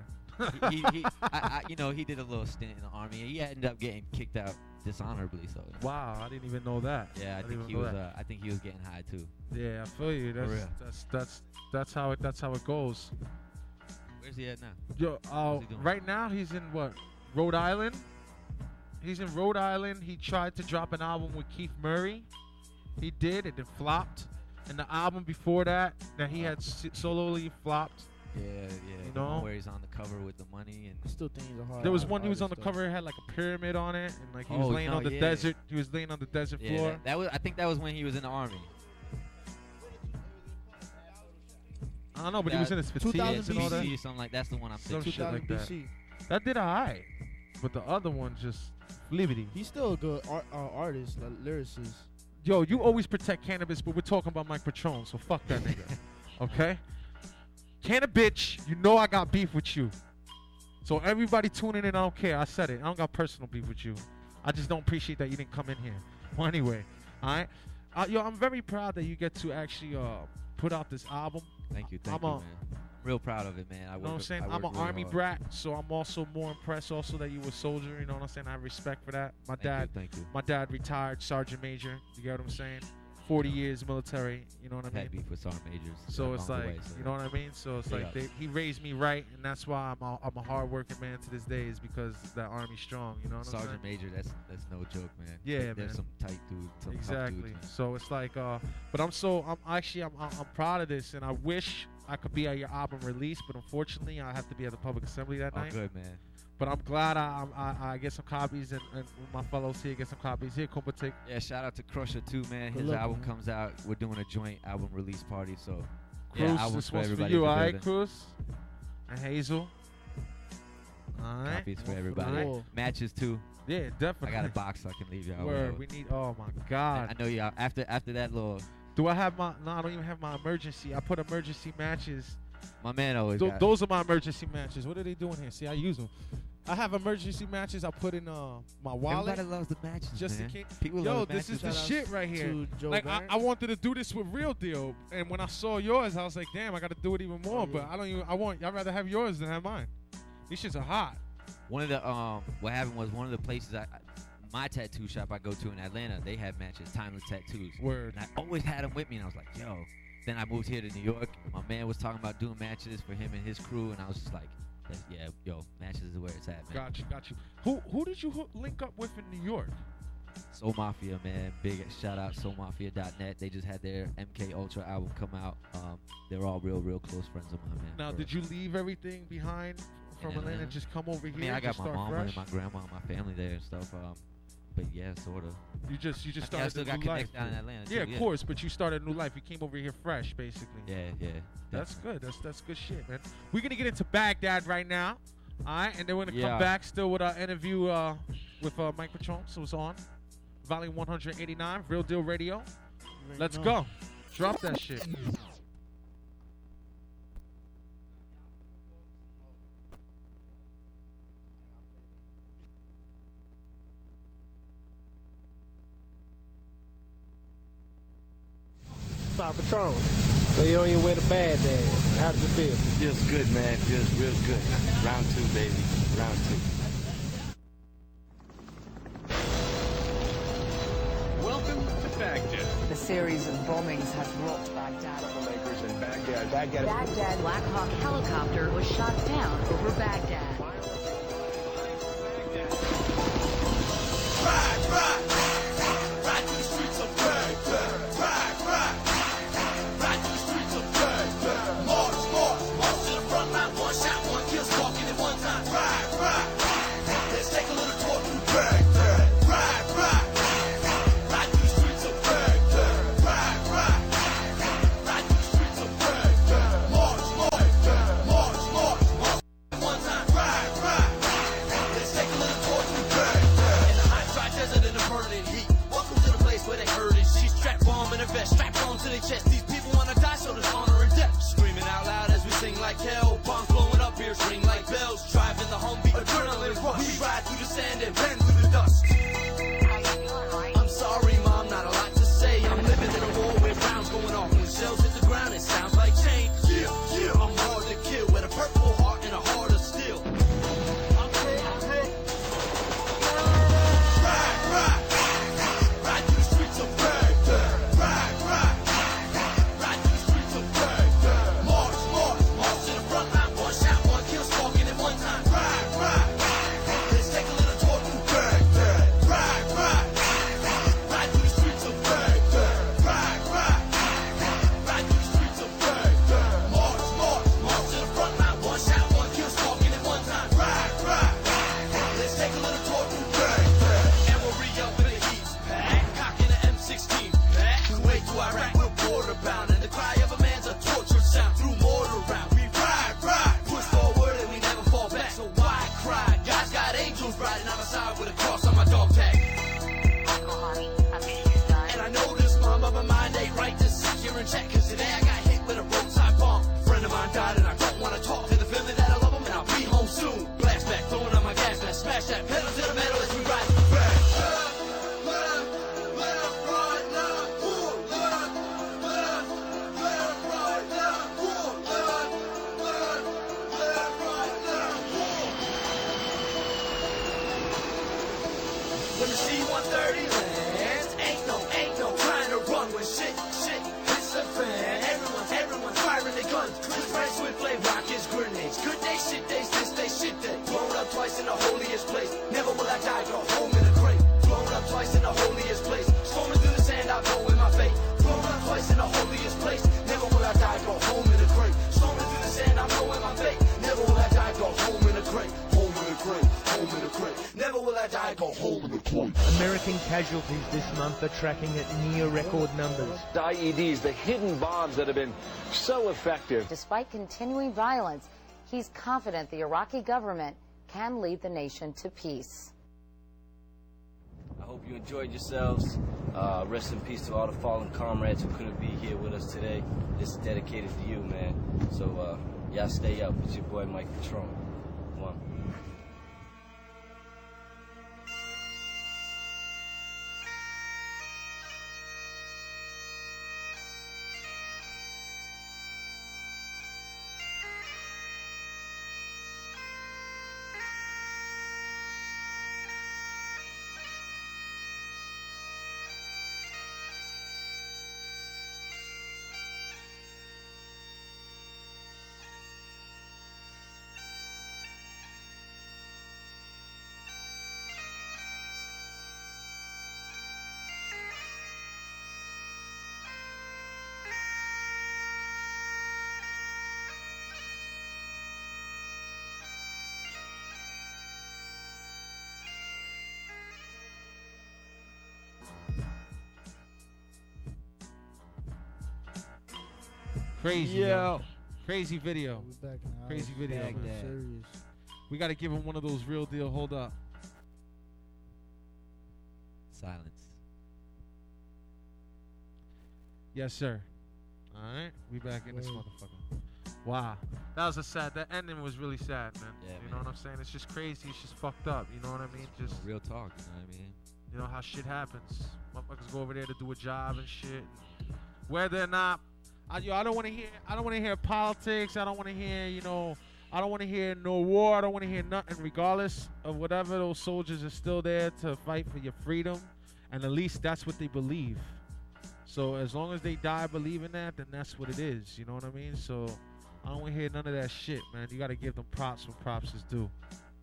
He, he, I, I, you know, he did a little stint in the army. He ended up getting kicked out dishonorably. So Wow, I didn't even know that. yeah, I, didn't think he was. Uh, I think he was getting high too. Yeah, I feel you. That's that's that's that's how it that's how it goes. Where's he at now? Yo, uh, right now he's in what? Rhode Island. He's in Rhode Island. He tried to drop an album with Keith Murray. He did, it flopped. And the album before that, that he had s- solely flopped. Yeah, yeah. You know? where he's on the cover with the money and Still think he's a hard. There was hard one he was on the artist, cover, had like a pyramid on it, and like he was Oh, laying no, on the yeah. desert. He was laying on the desert yeah, floor. that, that was. I think that was when he was in the army. I don't know, but he was in his 2000 fatigues and all that. BC, something like that's the one I'm Some thinking. shit like 2000 that. BC. That did alright, but the other one just liberty. He's still a good art, uh, artist, like lyricist. Yo, you always protect Canibus, but we're talking about Mike Patron, so fuck that nigga. <laughs> Okay? Canibus, you know I got beef with you. So everybody tuning in, I don't care. I said it. I don't got personal beef with you. I just don't appreciate that you didn't come in here. <laughs> Well, anyway, all right. Uh, yo, I'm very proud that you get to actually uh, put out this album. Thank you, thank I'm you, a- man. Real proud of it, man. I You know what I'm saying? I'm an army hard. brat, so I'm also more impressed also that you were a soldier. You know what I'm saying? I have respect for that. My Thank you, dad, thank you. my dad retired sergeant major. You get what I'm saying? 40 years military. You know what I mean? Had beef with sergeant majors. So it's like, way, so you know what I mean? So it's like they, he raised me right, and that's why I'm a, I'm a hard working man to this day is because that army strong. You know what I'm saying? Sergeant major, that's that's no joke, man. Yeah, There- there's man. some tight dudes, some tough exactly. dudes, man. so it's like, uh, but I'm so I'm actually I'm, I'm I'm proud of this, and I wish I could be at your album release, but unfortunately I have to be at the public assembly that Oh, night. good, man. But I'm glad I I, I get some copies, and, and my fellows here get some copies here. Kumbatik. Yeah, shout out to Crusher too, man. His album man. comes out. We're doing a joint album release party, so Cruz, yeah, albums this for one's for everybody. you, all right. Cruz? And Hazel. All right. Copies for everybody. all. Matches too. Yeah, definitely. I got a box so I can leave y'all. Word, we need. Oh my God. I know y'all. After after that little, Do I have my? No, I don't even have my emergency. I put emergency matches. my man always got. those are my emergency matches. What are they doing here? See, I use them. I have emergency matches. I put in uh my wallet. Everybody loves the matches, just man. in case. People Yo, this is the shit right here. Like I, I wanted to do this with Real Deal, and when I saw yours, I was like, damn, I got to do it even more. But I don't even. I want. I'd rather have yours than have mine. These shits are hot. One of the um, what happened was one of the places I, I- my tattoo shop I go to in Atlanta, they have matches, timeless tattoos. Word. And I always had them with me, and I was like, yo. Then I moved here to New York. My man was talking about doing matches for him and his crew, and I was just like, yeah, yo, matches is where it's at, man. Got you. Got you. Who Who did you link up with in New York? Soul Mafia, man. Big shout out soulmafia.net. They just had their MK Ultra album come out. Um, they're all real, real close friends of mine, man. Now, for did you leave everything behind from Atlanta and Atlanta? just come over here. I mean, I got my fresh? and my grandma and my family there and stuff. Um, but yeah, sort of. You just you just I I started still a got new life. connects down in Atlanta, Yeah, too, of course, but you started a new life. You came over here fresh, basically. Yeah, yeah. That's good. That's that's good shit, man. We're gonna get into Baghdad right now. All right, and then we're gonna Yeah. come back still with our interview uh, with uh, Mike Patron. So it's on Volume 189, Real Deal Radio. Let's know. go. Drop that shit. Stop Patron. So you're on your way to Baghdad. How does it feel? Feels good, man. Feels real good. Round two, baby. Round two. Welcome to Baghdad. The series of bombings has rocked Baghdad. Troublemakers in Baghdad. Baghdad. Baghdad Black Hawk helicopter was shot down over Baghdad. Ride, ride, ride casualties this month are tracking at near record numbers. IEDs, the hidden bombs that have been so effective. Despite continuing violence, he's confident the Iraqi government can lead the nation to peace. I hope you enjoyed yourselves. Uh, rest in peace to all the fallen comrades who couldn't be here with us today. This is dedicated to you, man. So, uh, y'all stay up. It's your boy Mike Patron. Crazy. Yeah. yo. Crazy video. We back in the Crazy video. Man. We got to give him one of those real deal. Hold up. Silence. Yes, sir. All right, we back in this motherfucker. Wow, that was a sad. That ending was really sad, man. Yeah, you know what I'm saying? It's just crazy. It's just fucked up. You know what I mean? Just Real talk. You know what I mean? you know how shit happens. Motherfuckers go over there to do a job and shit. Whether or not, I, yo, I don't want to hear. I don't want to hear politics. I don't want to hear. You know, I don't want to hear no war. I don't want to hear nothing. Regardless of whatever, those soldiers are still there to fight for your freedom, and at least that's what they believe. So as long as they die believing that, then that's what it is. You know what I mean? So I don't want to hear none of that shit, man. You got to give them props when props is due.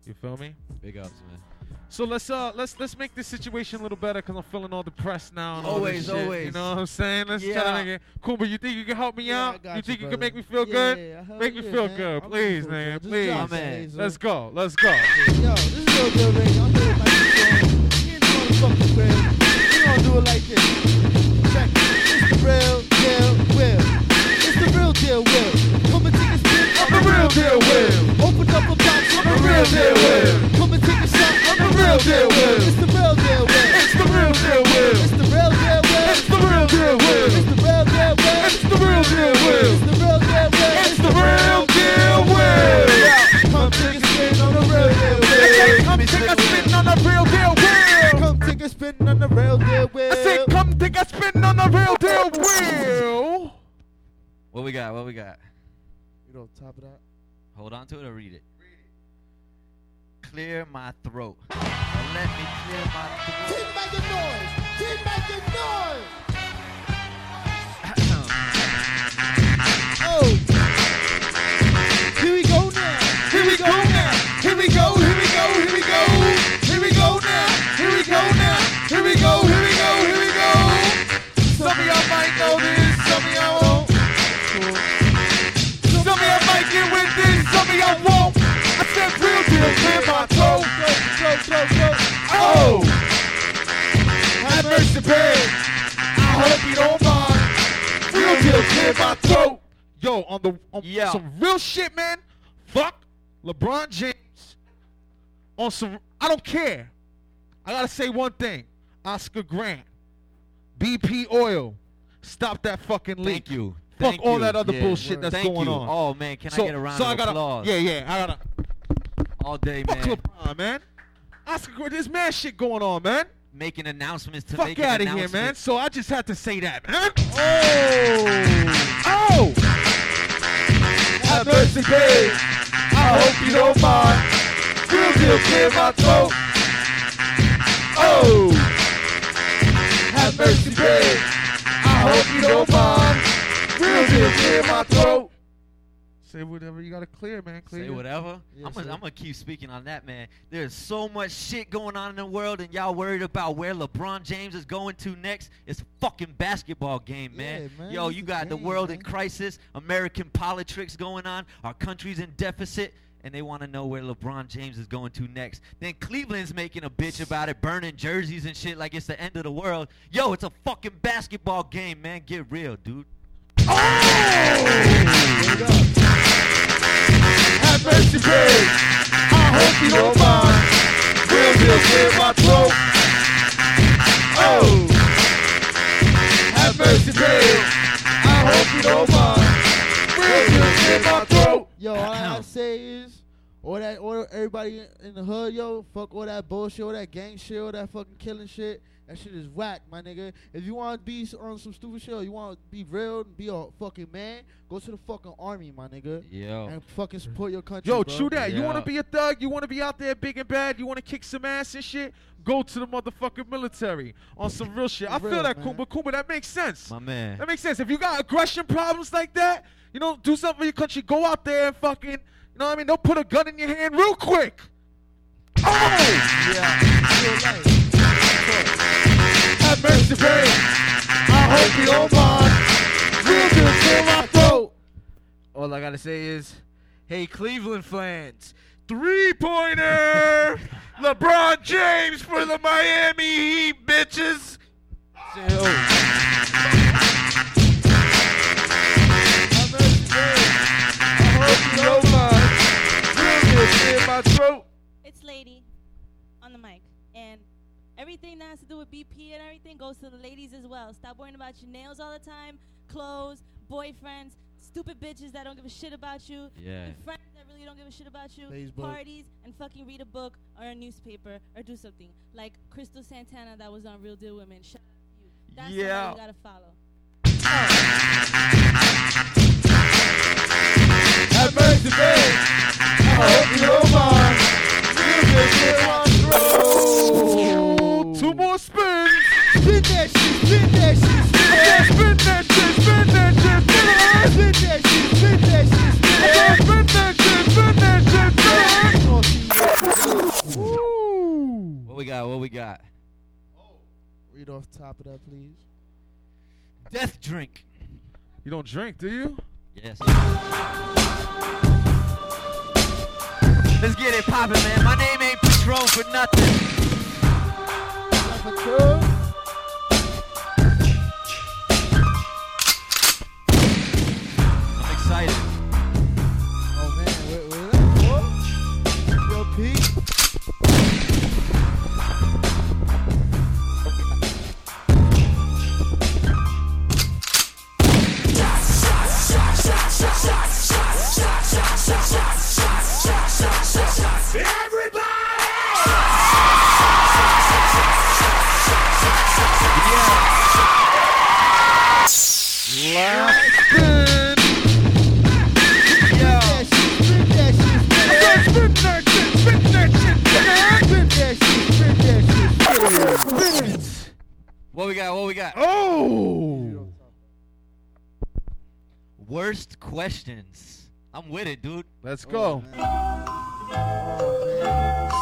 You feel me? Big ups, man. So let's uh let's let's make this situation a little better because I'm feeling all depressed now. And all this Always, You know what I'm saying? Let's try to Yeah. make it cool. But you think you can help me Yeah, out? you you, think you, can make me feel Yeah, good? yeah, hell make me yeah, feel man. good, I'm please, feel man. good. Please. drop it, Hazel. Let's go. Let's go. Yo, this is real deal radio. I'm doing like this. Here's the motherfucking real. We gonna do it like this. Check it. It's the real deal will. It's the real deal will. Come and take a spin on the real deal will. Open up a box on the real deal will. Real deal will. It's the real deal will. It's the real deal will. It's the real deal will. It's the real deal will. It's the real deal will. It's the real deal will. It's the real deal will. It's the real deal will. Come take a spin on the real deal will. Come take a spin on the real deal will. Come take a spin on the real deal will. I said, come take a spin on the real deal will. What we got? What we got? You know, top it out. Hold on to it or read it. Clear my throat. Now let me clear my throat. Keep making noise. Keep making noise. <clears throat> Oh. Mercy, babe. I hope you don't mind. Real deal. Clear my throat. Yo, on the on Yeah. some real shit, man. Fuck LeBron James. On some, I don't care. I gotta say one thing. Oscar Grant, BP Oil, stop that fucking leak. Thank you. Fuck Thank all you. that other Yeah. bullshit that's Thank going you. on. Oh man, can so, I get a round so of I gotta, applause? Yeah, yeah. I gotta. All day, Fuck man. LeBron, man. Oscar Grant, there's mad shit going on, man. Making announcements to Fuck make out of here, man. So I just had to say that, man. Oh, oh. Have mercy, babe. I hope you don't mind. Real deal, clear my throat. Oh. Have mercy, babe. I hope you don't mind. Real deal, clear my throat. Say whatever you gotta clear, man. Clear Say whatever. Yes, I'm gonna sir. I'm gonna keep speaking on that, man. There's so much shit going on in the world, and y'all worried about where LeBron James is going to next. It's a fucking basketball game, man. Yeah, man, Yo, you a got the world man. in crisis, American politics going on, our country's in deficit, and they want to know where LeBron James is going to next. Then Cleveland's making a bitch about it, burning jerseys and shit like it's the end of the world. Yo, it's a fucking basketball game, man. Get real, dude. Have mercy, babe. I hope you don't mind. Real deal clear my throat. Oh. Have mercy, babe. I hope you don't mind. Real deal clear my throat. Yo, all I say is, all that, all everybody in the hood, yo, fuck all that bullshit, all that gang shit, all that fucking killing shit. That shit is whack, my nigga. If you want to be on some stupid shit, or you want to be real, and be a fucking man, go to the fucking army, my nigga. Yeah. And fucking support your country. Yo, bro. true that. You want to be a thug? You want to be out there big and bad? You want to kick some ass and shit? Go to the motherfucking military on some real shit. I feel that, man. Kumba. Kumba, that makes sense. My man. That makes sense. If you got aggression problems like that, you know, do something for your country. Go out there and fucking, you know what I mean? Don't put a gun in your hand real quick. Oh! Yeah. Have mercy, babe. I hope you don't mind. Real deal clear my throat. All I gotta say is, hey, Cleveland fans, three pointer, <laughs> LeBron James for the Miami Heat, bitches. Say, oh. I hope you don't mind. Real deal clear my throat. It's Lady on the mic. And everything that has to do with BP and everything goes to the ladies as well. Stop worrying about your nails all the time, clothes, boyfriends, stupid bitches that don't give a shit about you, Yeah. your friends that really don't give a shit about you, Facebook. parties, and fucking read a book or a newspaper or do something. Like Crystal Santana that was on Real Deal Women. Shout out to you. That's Yeah. somebody you gotta follow. Have mercy, babe. I hope you Two more spins. Spin that shit, spin that shit, spin that Spin that shit, spin that shit, spin it. Spin that shit, spin that shit, spin that gotta spin that shit, spin that shit, spin it. Ooh. What we got? What we got? Oh. Read off the top of that, please. Death drink. You don't drink, do you? Yes. Let's get it poppin', man. My name ain't Patron for nothing. I'm What we got? What we got? Oh. Worst questions. I'm with it, dude. Let's go.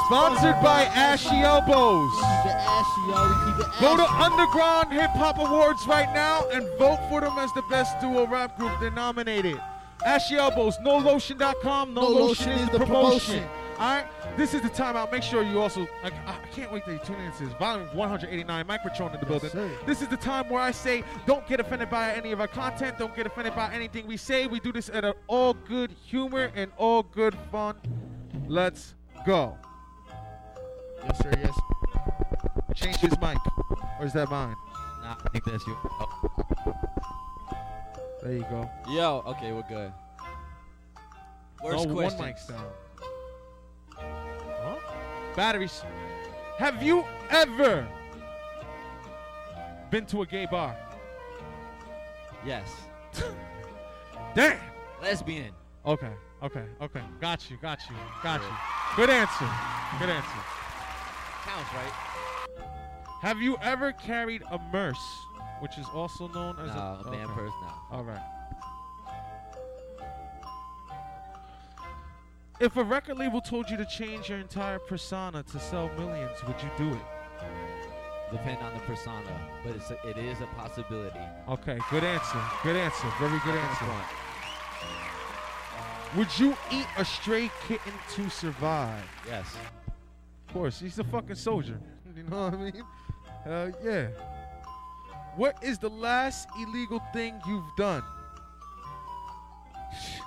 Sponsored by Ashy Elbows. Ashy. We keep it Go to. Underground Hip Hop Awards right now and vote for them as the best duo rap group. They're nominated. Ashy Elbows, NoLotion.com. No, No Lotion Lotion is is the promotion. promotion. All right, this is the timeout. Make sure you also. I, I can't wait you tune in to this. Volume 189, Mike Patron in the building. sir. This is the time where I say, don't get offended by any of our content. Don't get offended by anything we say. We do this at an all good humor and all good fun. Let's go. Yes, sir, yes. Change his mic. Or is that mine? Nah, I think that's you. Oh. There you go. Yo, okay, we're good. Worst no, question. one mic's down. Huh? Batteries. Have you ever been to a gay bar? Yes. <laughs> Damn. Lesbian. Okay, okay, okay. Got you, got you, got you. Good answer. Good answer. Counts, right? Have you ever carried a murse, which is also known as No, a, a man okay. purse, no. All right. If a record label told you to change your entire persona to sell millions, would you do it? Depend on the persona, but it's a, it is a possibility. Okay, good answer. Good answer. Very good answer. Would you eat a stray kitten to survive? Yes. Of course, he's a fucking soldier. <laughs> You know what I mean? Uh, yeah. What is the last illegal thing you've done? <laughs>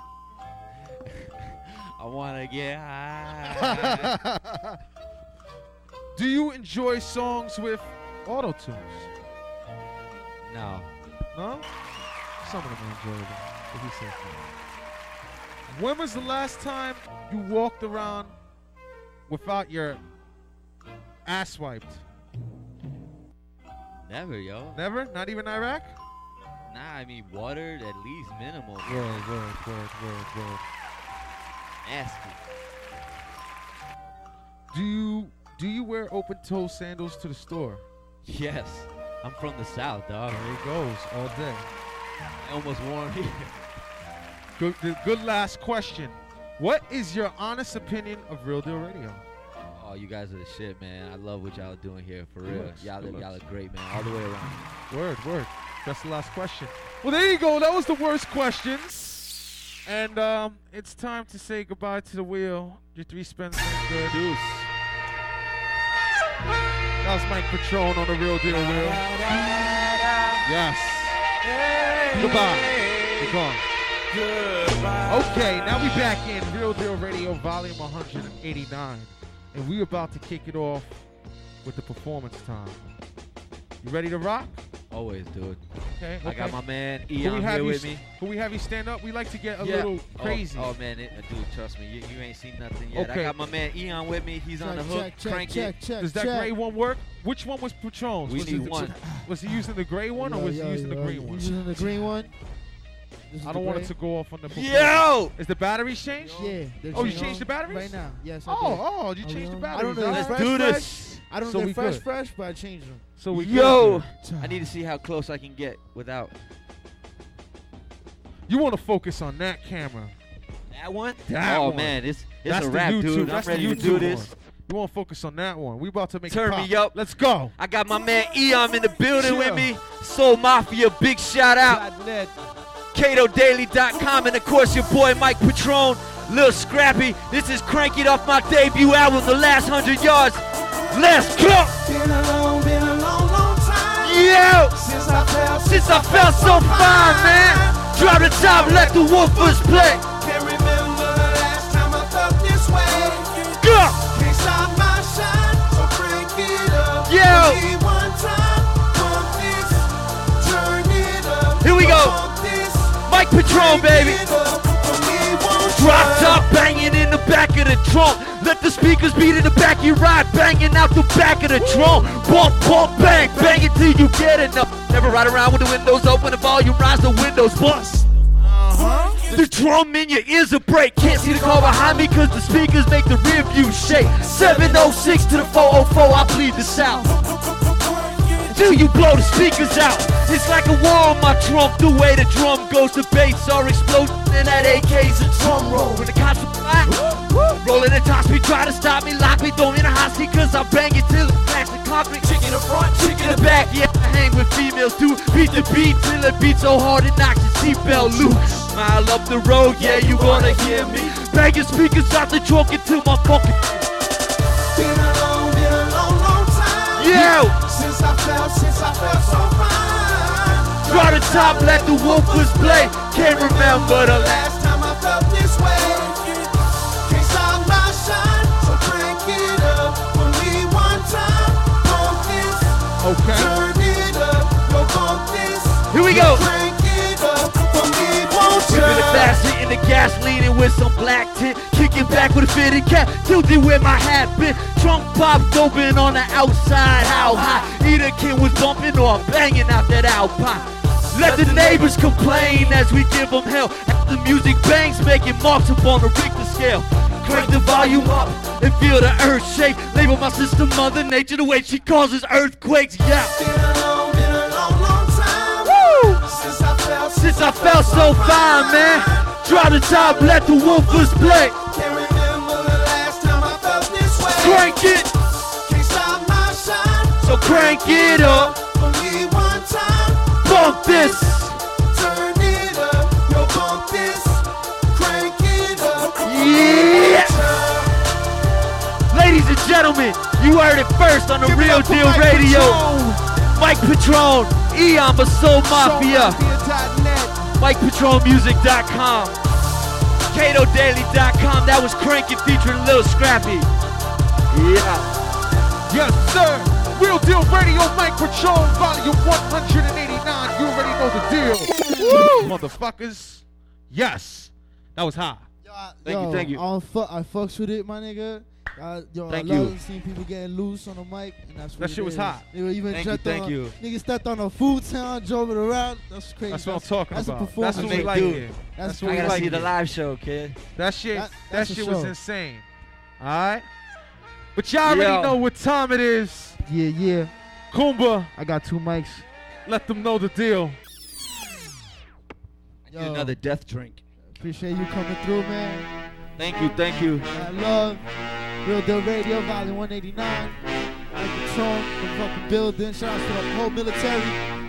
I want to get high. <laughs> Do you enjoy songs with auto tunes? no. No? Some of them are enjoyable. But he says no. When was the last time you walked around without your ass wiped? Never, yo. Never? Not even Iraq? Nah, I mean watered at least minimal. Word, word, word, word, word. Nasty. Do you do you wear open toe sandals to the store? Yes. I'm from the south, dog. There he goes all day. I almost warm here. Good, the good last question. What is your honest opinion of Real Deal Radio? Oh, you guys are the shit, man. I love what y'all are doing here, for real. looks, Y'all, good are, y'all are great, man. All the way around. Word, word. That's the last question. Well, there you go. That was the worst question. And um, it's time to say goodbye to the wheel. Your three spins been good. Deuce. That was Mike Patron on the Real Deal wheel. Yes. Goodbye. You're gone. Okay, now we back in Real Deal Radio Volume 189. And we are about to kick it off with the performance time. You ready to rock? Always, dude. Okay, I got my man Eon here you with me. Can we have you stand up? We like to get a Yeah. little Oh, crazy. Oh, man, it, uh, dude, trust me, you, you ain't seen nothing yet. Okay. I got my man Eon with me. He's on the hook. check, check, Crank check, it. check, Does that check. gray one work? Which one was Patron's? We was need one. Was he using the gray one or was yo, he using yo, the green you one? Using the green one? This I don't want it to go off on the. performance. Yo! Is the batteries changed? Yeah. Oh, you changed the batteries? Right now. Yes. I Oh, did. oh, you oh, changed the batteries. I don't know. Let's if do this. Fresh, I don't So know we if fresh, good. fresh, but I changed them. So we Yo! I need to see how close I can get without You want to focus on that camera? that one. That oh one. man, it's it's That's a the wrap, YouTube. dude. That's I'm ready the to do YouTube this. one. You want to focus on that one? We about to make Turn it pop. me up. Let's go. I got my man Eon in the building Yeah. with me. Soul Mafia, big shout out. CatoDaily.com and of course your boy Mike Patrone, Lil Scrappy. This is Crank It off my debut album, The Last Hundred Yards. Let's go! Been a long, been a long, long time. Yo! Since I felt, Since I felt so fine, man. Drop the top, let the woofers play. Can't remember the last time I felt this way. Go! Can't stop my shine, so crank it up. Yo! Patron, baby. it up. For me, one Drop top banging in the back of the trunk. Let the speakers beat in the back. You ride banging out the back of the trunk. Bump, bump, bang, bang it till you get enough. Never ride around with the windows open. The volume rise, the windows bust. Uh-huh. The drum in your ears a break. Can't see the car behind me cause the speakers make the rear view shake. 706 to the 404, I bleed the south. Till you blow the speakers out. It's like a war on my trunk. The way the drum goes, the bass are exploding. And that AK's a drum roll. When the cops are back, rolling and toss me, try to stop me, lock me, throw me in a hot seat. Cause I bang it till it cracks the concrete. Chick in the front, chick in the back. Yeah, I hang with females too. Beat the beat till it beats so hard it knocks your seatbelt loose. Smile up the road, yeah, you wanna hear me. Bang your speakers out the trunk until my fucking. Been a long, been a long, long time. Yo! Since I felt, since I felt so fine. Draw the top, let the woofers play. Can't remember the last. Time I felt this way. Can't stop my shine, so crank it up. For me one time, this, Okay. turn it up. Pump this. Here we go. Gas, leaning with some black tint. Kicking back with a fitted cap, tilted where my hat been. Trunk popped open on the outside. How high? Either kid was bumping or banging out that alpine. Let the neighbors complain as we give them hell. As the music bangs, making marks up on the Richter scale. Crank the volume up and feel the earth shake. Label my sister Mother Nature the way she causes earthquakes. Yeah. Been a long, been a long, long time. Woo! Since I felt, Since I felt so fine, man. Try to job, let the woofers play. Can't remember the last time I felt this way. Crank it. Can't stop my shine. So crank it up. Only one time. Bump this. Turn it up. Yo, bump this. Crank it up. Yeah. Ladies and gentlemen, you heard it first on the Give Real Deal Mike Radio. Patron. Mike Patron, Eon Soul Mafia. Soul Mafia. MikePatronMusic.com. CatoDaily.com. That was Crank It featuring Lil Scrappy. Yeah. Yes, sir. Real Deal Radio, Mike Patron, volume 189. You already know the deal. Woo! Motherfuckers. Yes. That was high. Thank yo, you, thank you. I, don't fuck, I fucks with it, my nigga. I, yo, Thank I love you. seeing people getting loose on the mic, and that's what That it shit was is. hot. Nigga even Thank you, thank on, you. Nigga stepped on a food town, drove it around. That's crazy. That's what I'm talking that's about. A performance. That's what we They like do. here. That's That's I what we gotta like see the live show, kid. That shit, That- that, shit was insane. All right, but y'all already know what time it is. Yeah, yeah. Kumba, I got two mics. let them know the deal. Yo, Another death drink. appreciate you coming through, man. Thank you, thank you. I love Real Deal Radio, Volume 189. Mike Patron, the fucking building. Shout out to the whole military.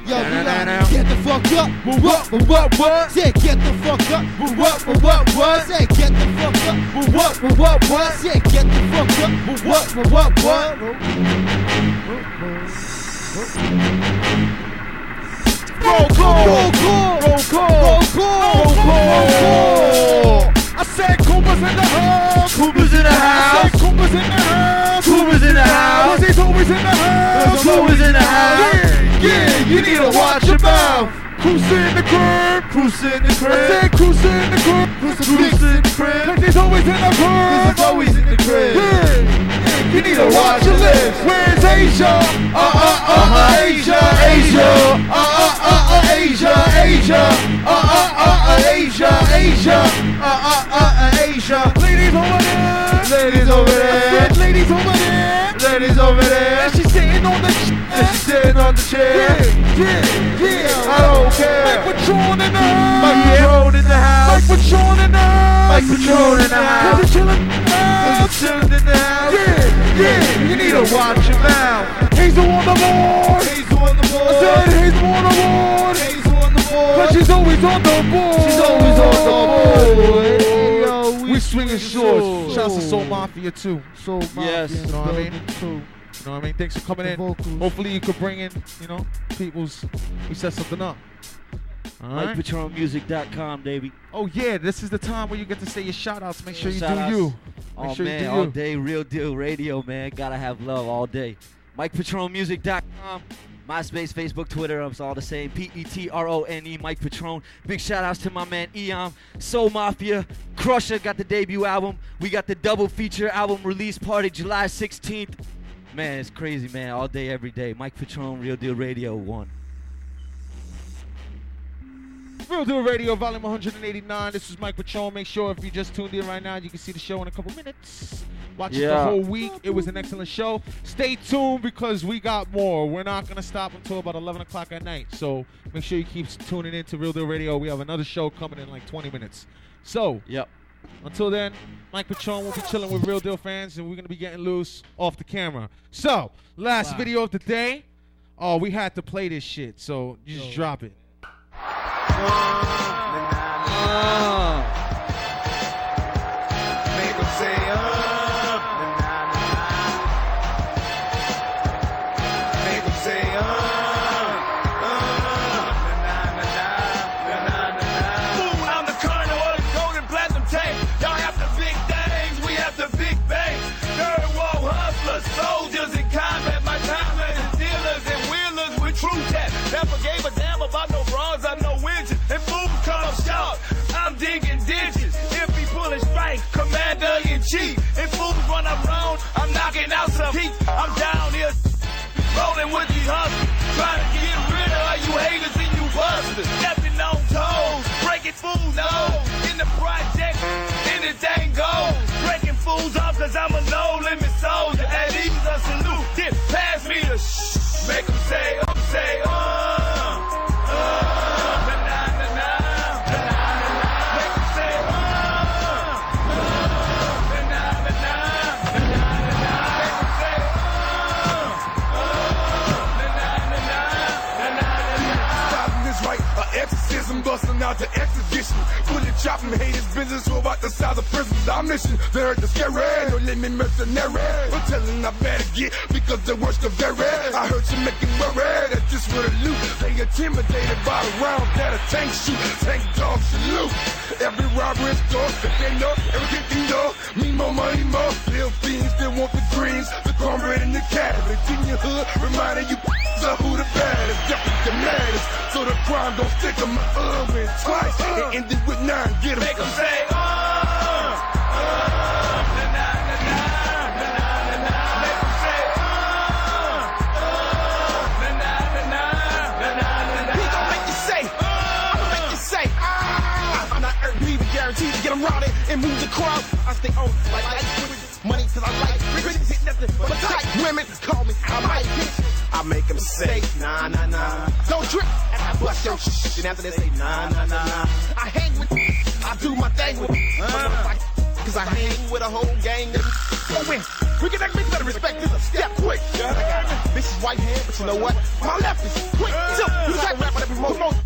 Yo, we like, get the fuck up. What, what, what, what? Say, get the fuck up. What, what, what, what? Say, get the fuck up. What, what, what, what? Say, get the fuck up. What, what, what, what? Roll call, Roll call. roll call, Roll call. roll call. I said Kumba's in the house. Kumba's in the house. Said in the house. Kumba's in the house. He's always in the house. Kumba's in the house. Yeah, yeah, you need to watch your mouth. Cruise in the crib. Cruise in the I crib. said cruise in the crib. Cruise in the crib. Cause he's always in the crib. He's always in the crib. Yeah, you need to watch your lips. Where's Asia? Uh uh uh uh Asia, Asia. Uh uh uh uh Asia, Asia. Uh uh uh uh Asia, Asia. Uh uh uh uh Asia. Ladies over there. Ladies over there. Ladies over there. Ladies over there. And she's sitting on the And she's sitting on the chair. Yeah, yeah, yeah. I don't care. Mike Patron in the house. Mike Patron in the house. Mike Patron in the house. Mike Patron in the house. Cause he's chillin' in the house. Cause he's chillin' in the house. Yeah, yeah. You need to watch your mouth. Hazel on the board. Hazel on the board. I said Hazel on the board. Hazel on the board. Cause she's always on the board. She's always on the board. Hey, yo, We swinging shorts. shorts. Shouts to Soul Mafia too. Soul Mafia Yes. You know what I mean? too. You know what I mean? Thanks for coming The in. vocals. Hopefully you could bring in, you know, people's. We set something up. Right. MikePatronMusic.com, baby. Oh yeah, this is the time where you get to say your shout outs. Make sure you Shout do outs. you. Oh, Make Oh sure man, you all you. day real deal radio, man. Gotta have love all day. MikePatronMusic.com. MySpace, Facebook, Twitter, it's all the same. P E T R O N E, Mike Patron. Big shout outs to my man Eon, Soul Mafia, Crusher got the debut album. We got the double feature album release party July 16th. Man, it's crazy, man. All day, every day. Mike Patron, Real Deal Radio 1. Real Deal Radio, volume 189. This is Mike Patron. Make sure if you just tuned in right now, you can see the show in a couple minutes. Watch it the whole week. It was an excellent show. Stay tuned because we got more. We're not going to stop until about 11 o'clock at night. So make sure you keep tuning in to Real Deal Radio. We have another show coming in like 20 minutes. So Yep. until then, Mike Patron will be chilling with Real Deal fans, and we're gonna be getting loose off the camera. So, last Wow. video of the day. Oh, we had to play this shit, so you just drop it. Make 'em in. If fools run around, I'm knocking out some heat. I'm down here rolling with these hustlers. Trying to get rid of you haters and you busters. Stepping on toes, breaking fools nose. In the project, anything goes. Breaking fools off cause I'm a no limit soldier. At ease a salute, get past me to shh. Make 'em say, um, say, uh, out the exhibition. Bullet chopping haters, business who about the size of prisons. Our mission, they heard the scary, no limit mercenary. I'm telling I better get because the worst of very. I heard you making worry that this would loot. They intimidated by the round that a tank shoot. Tank dogs salute. Every robber is dog, if they know, everything they know. Me more money, more. Little fiends that want the greens, the cornbread and the cabbage. In your hood, reminding you of who the baddest, definitely the maddest. So the crime don't stick 'em. My uh twice. It ended with nine. Get 'em. Make 'em say, uh, He gon' make you say, I'ma make you say, ah. I'm not earning be guaranteed to get them rowdy and move the crowd. I stay on like ice with money cause I like hit but tight women call me I might hit I make them say nah nah nah don't trip and I bust your shit and after they say nah nah nah nah I hang with I do my thing with uh, Cause I hang with a whole gang of So when we get that bitch better respect this a step quick. I got bitch's white hand, but you know what? My left is quick. So you of rapper that promote most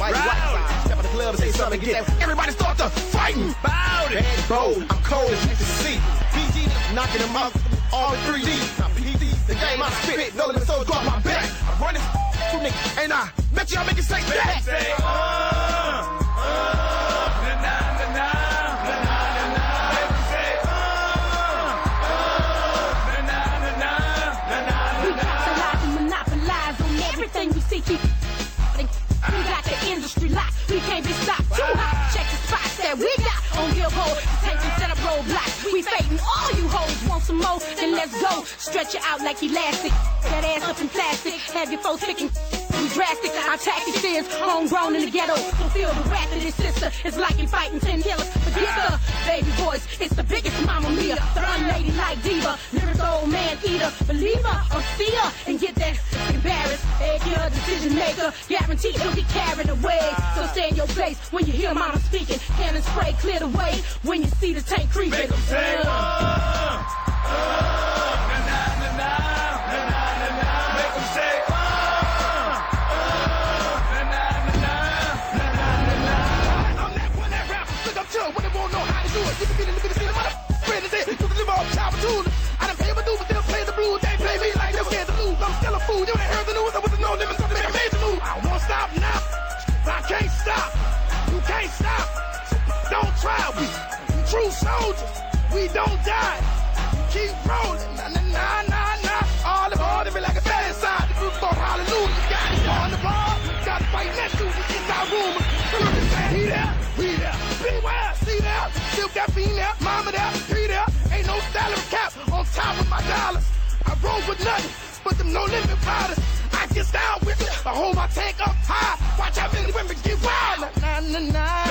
Mighty white side. Step in the club and say something, get that. Everybody start to fighting. Bout it. Bold. I'm cold as you can see. PG knocking them out all in 3D. Now PD, the game I spit, no limit, so drop my back. I'm running through niggas, and I bet you I make it say that. Say, uh, uh, na na na na. We capitalize and monopolize on everything we see. Keep we got the industry locked. We can't be stopped. Too hot. Check the spots that we got on Billboard. Attention, set up roadblocks. We fading all you hoes. Some more? Then let's go. Stretch it out like elastic. That ass up in plastic. Have your folks picking. We drastic. Our tactics is homegrown in the ghetto. So feel the wrath of this sister. It's like in fighting ten killers. Forget the baby voice. It's the biggest mama mia. The unladylike diva. Lyric old man eater. Believer or seer. And get that embarrassed. Egg your decision maker. Guaranteed you'll be carried away. So stay in your place when you hear mama speaking. Cannon spray clear the way when you see the tank creeping. Make 'em say. Soldiers. We don't die. Keep rolling. Nah, nah, nah, nah, nah. All they be like a bad side. The group for hallelujah. Got it on the ball. Got to fight next to the inside room. He there, he there. Beware, see there. Still got female, mama there, he there. Ain't no salary cap on top of my dollars. I roll with nothing, but them no limit riders. I get down with it. I hold my tank up high. Watch how many women get wild. Nah, nah, nah,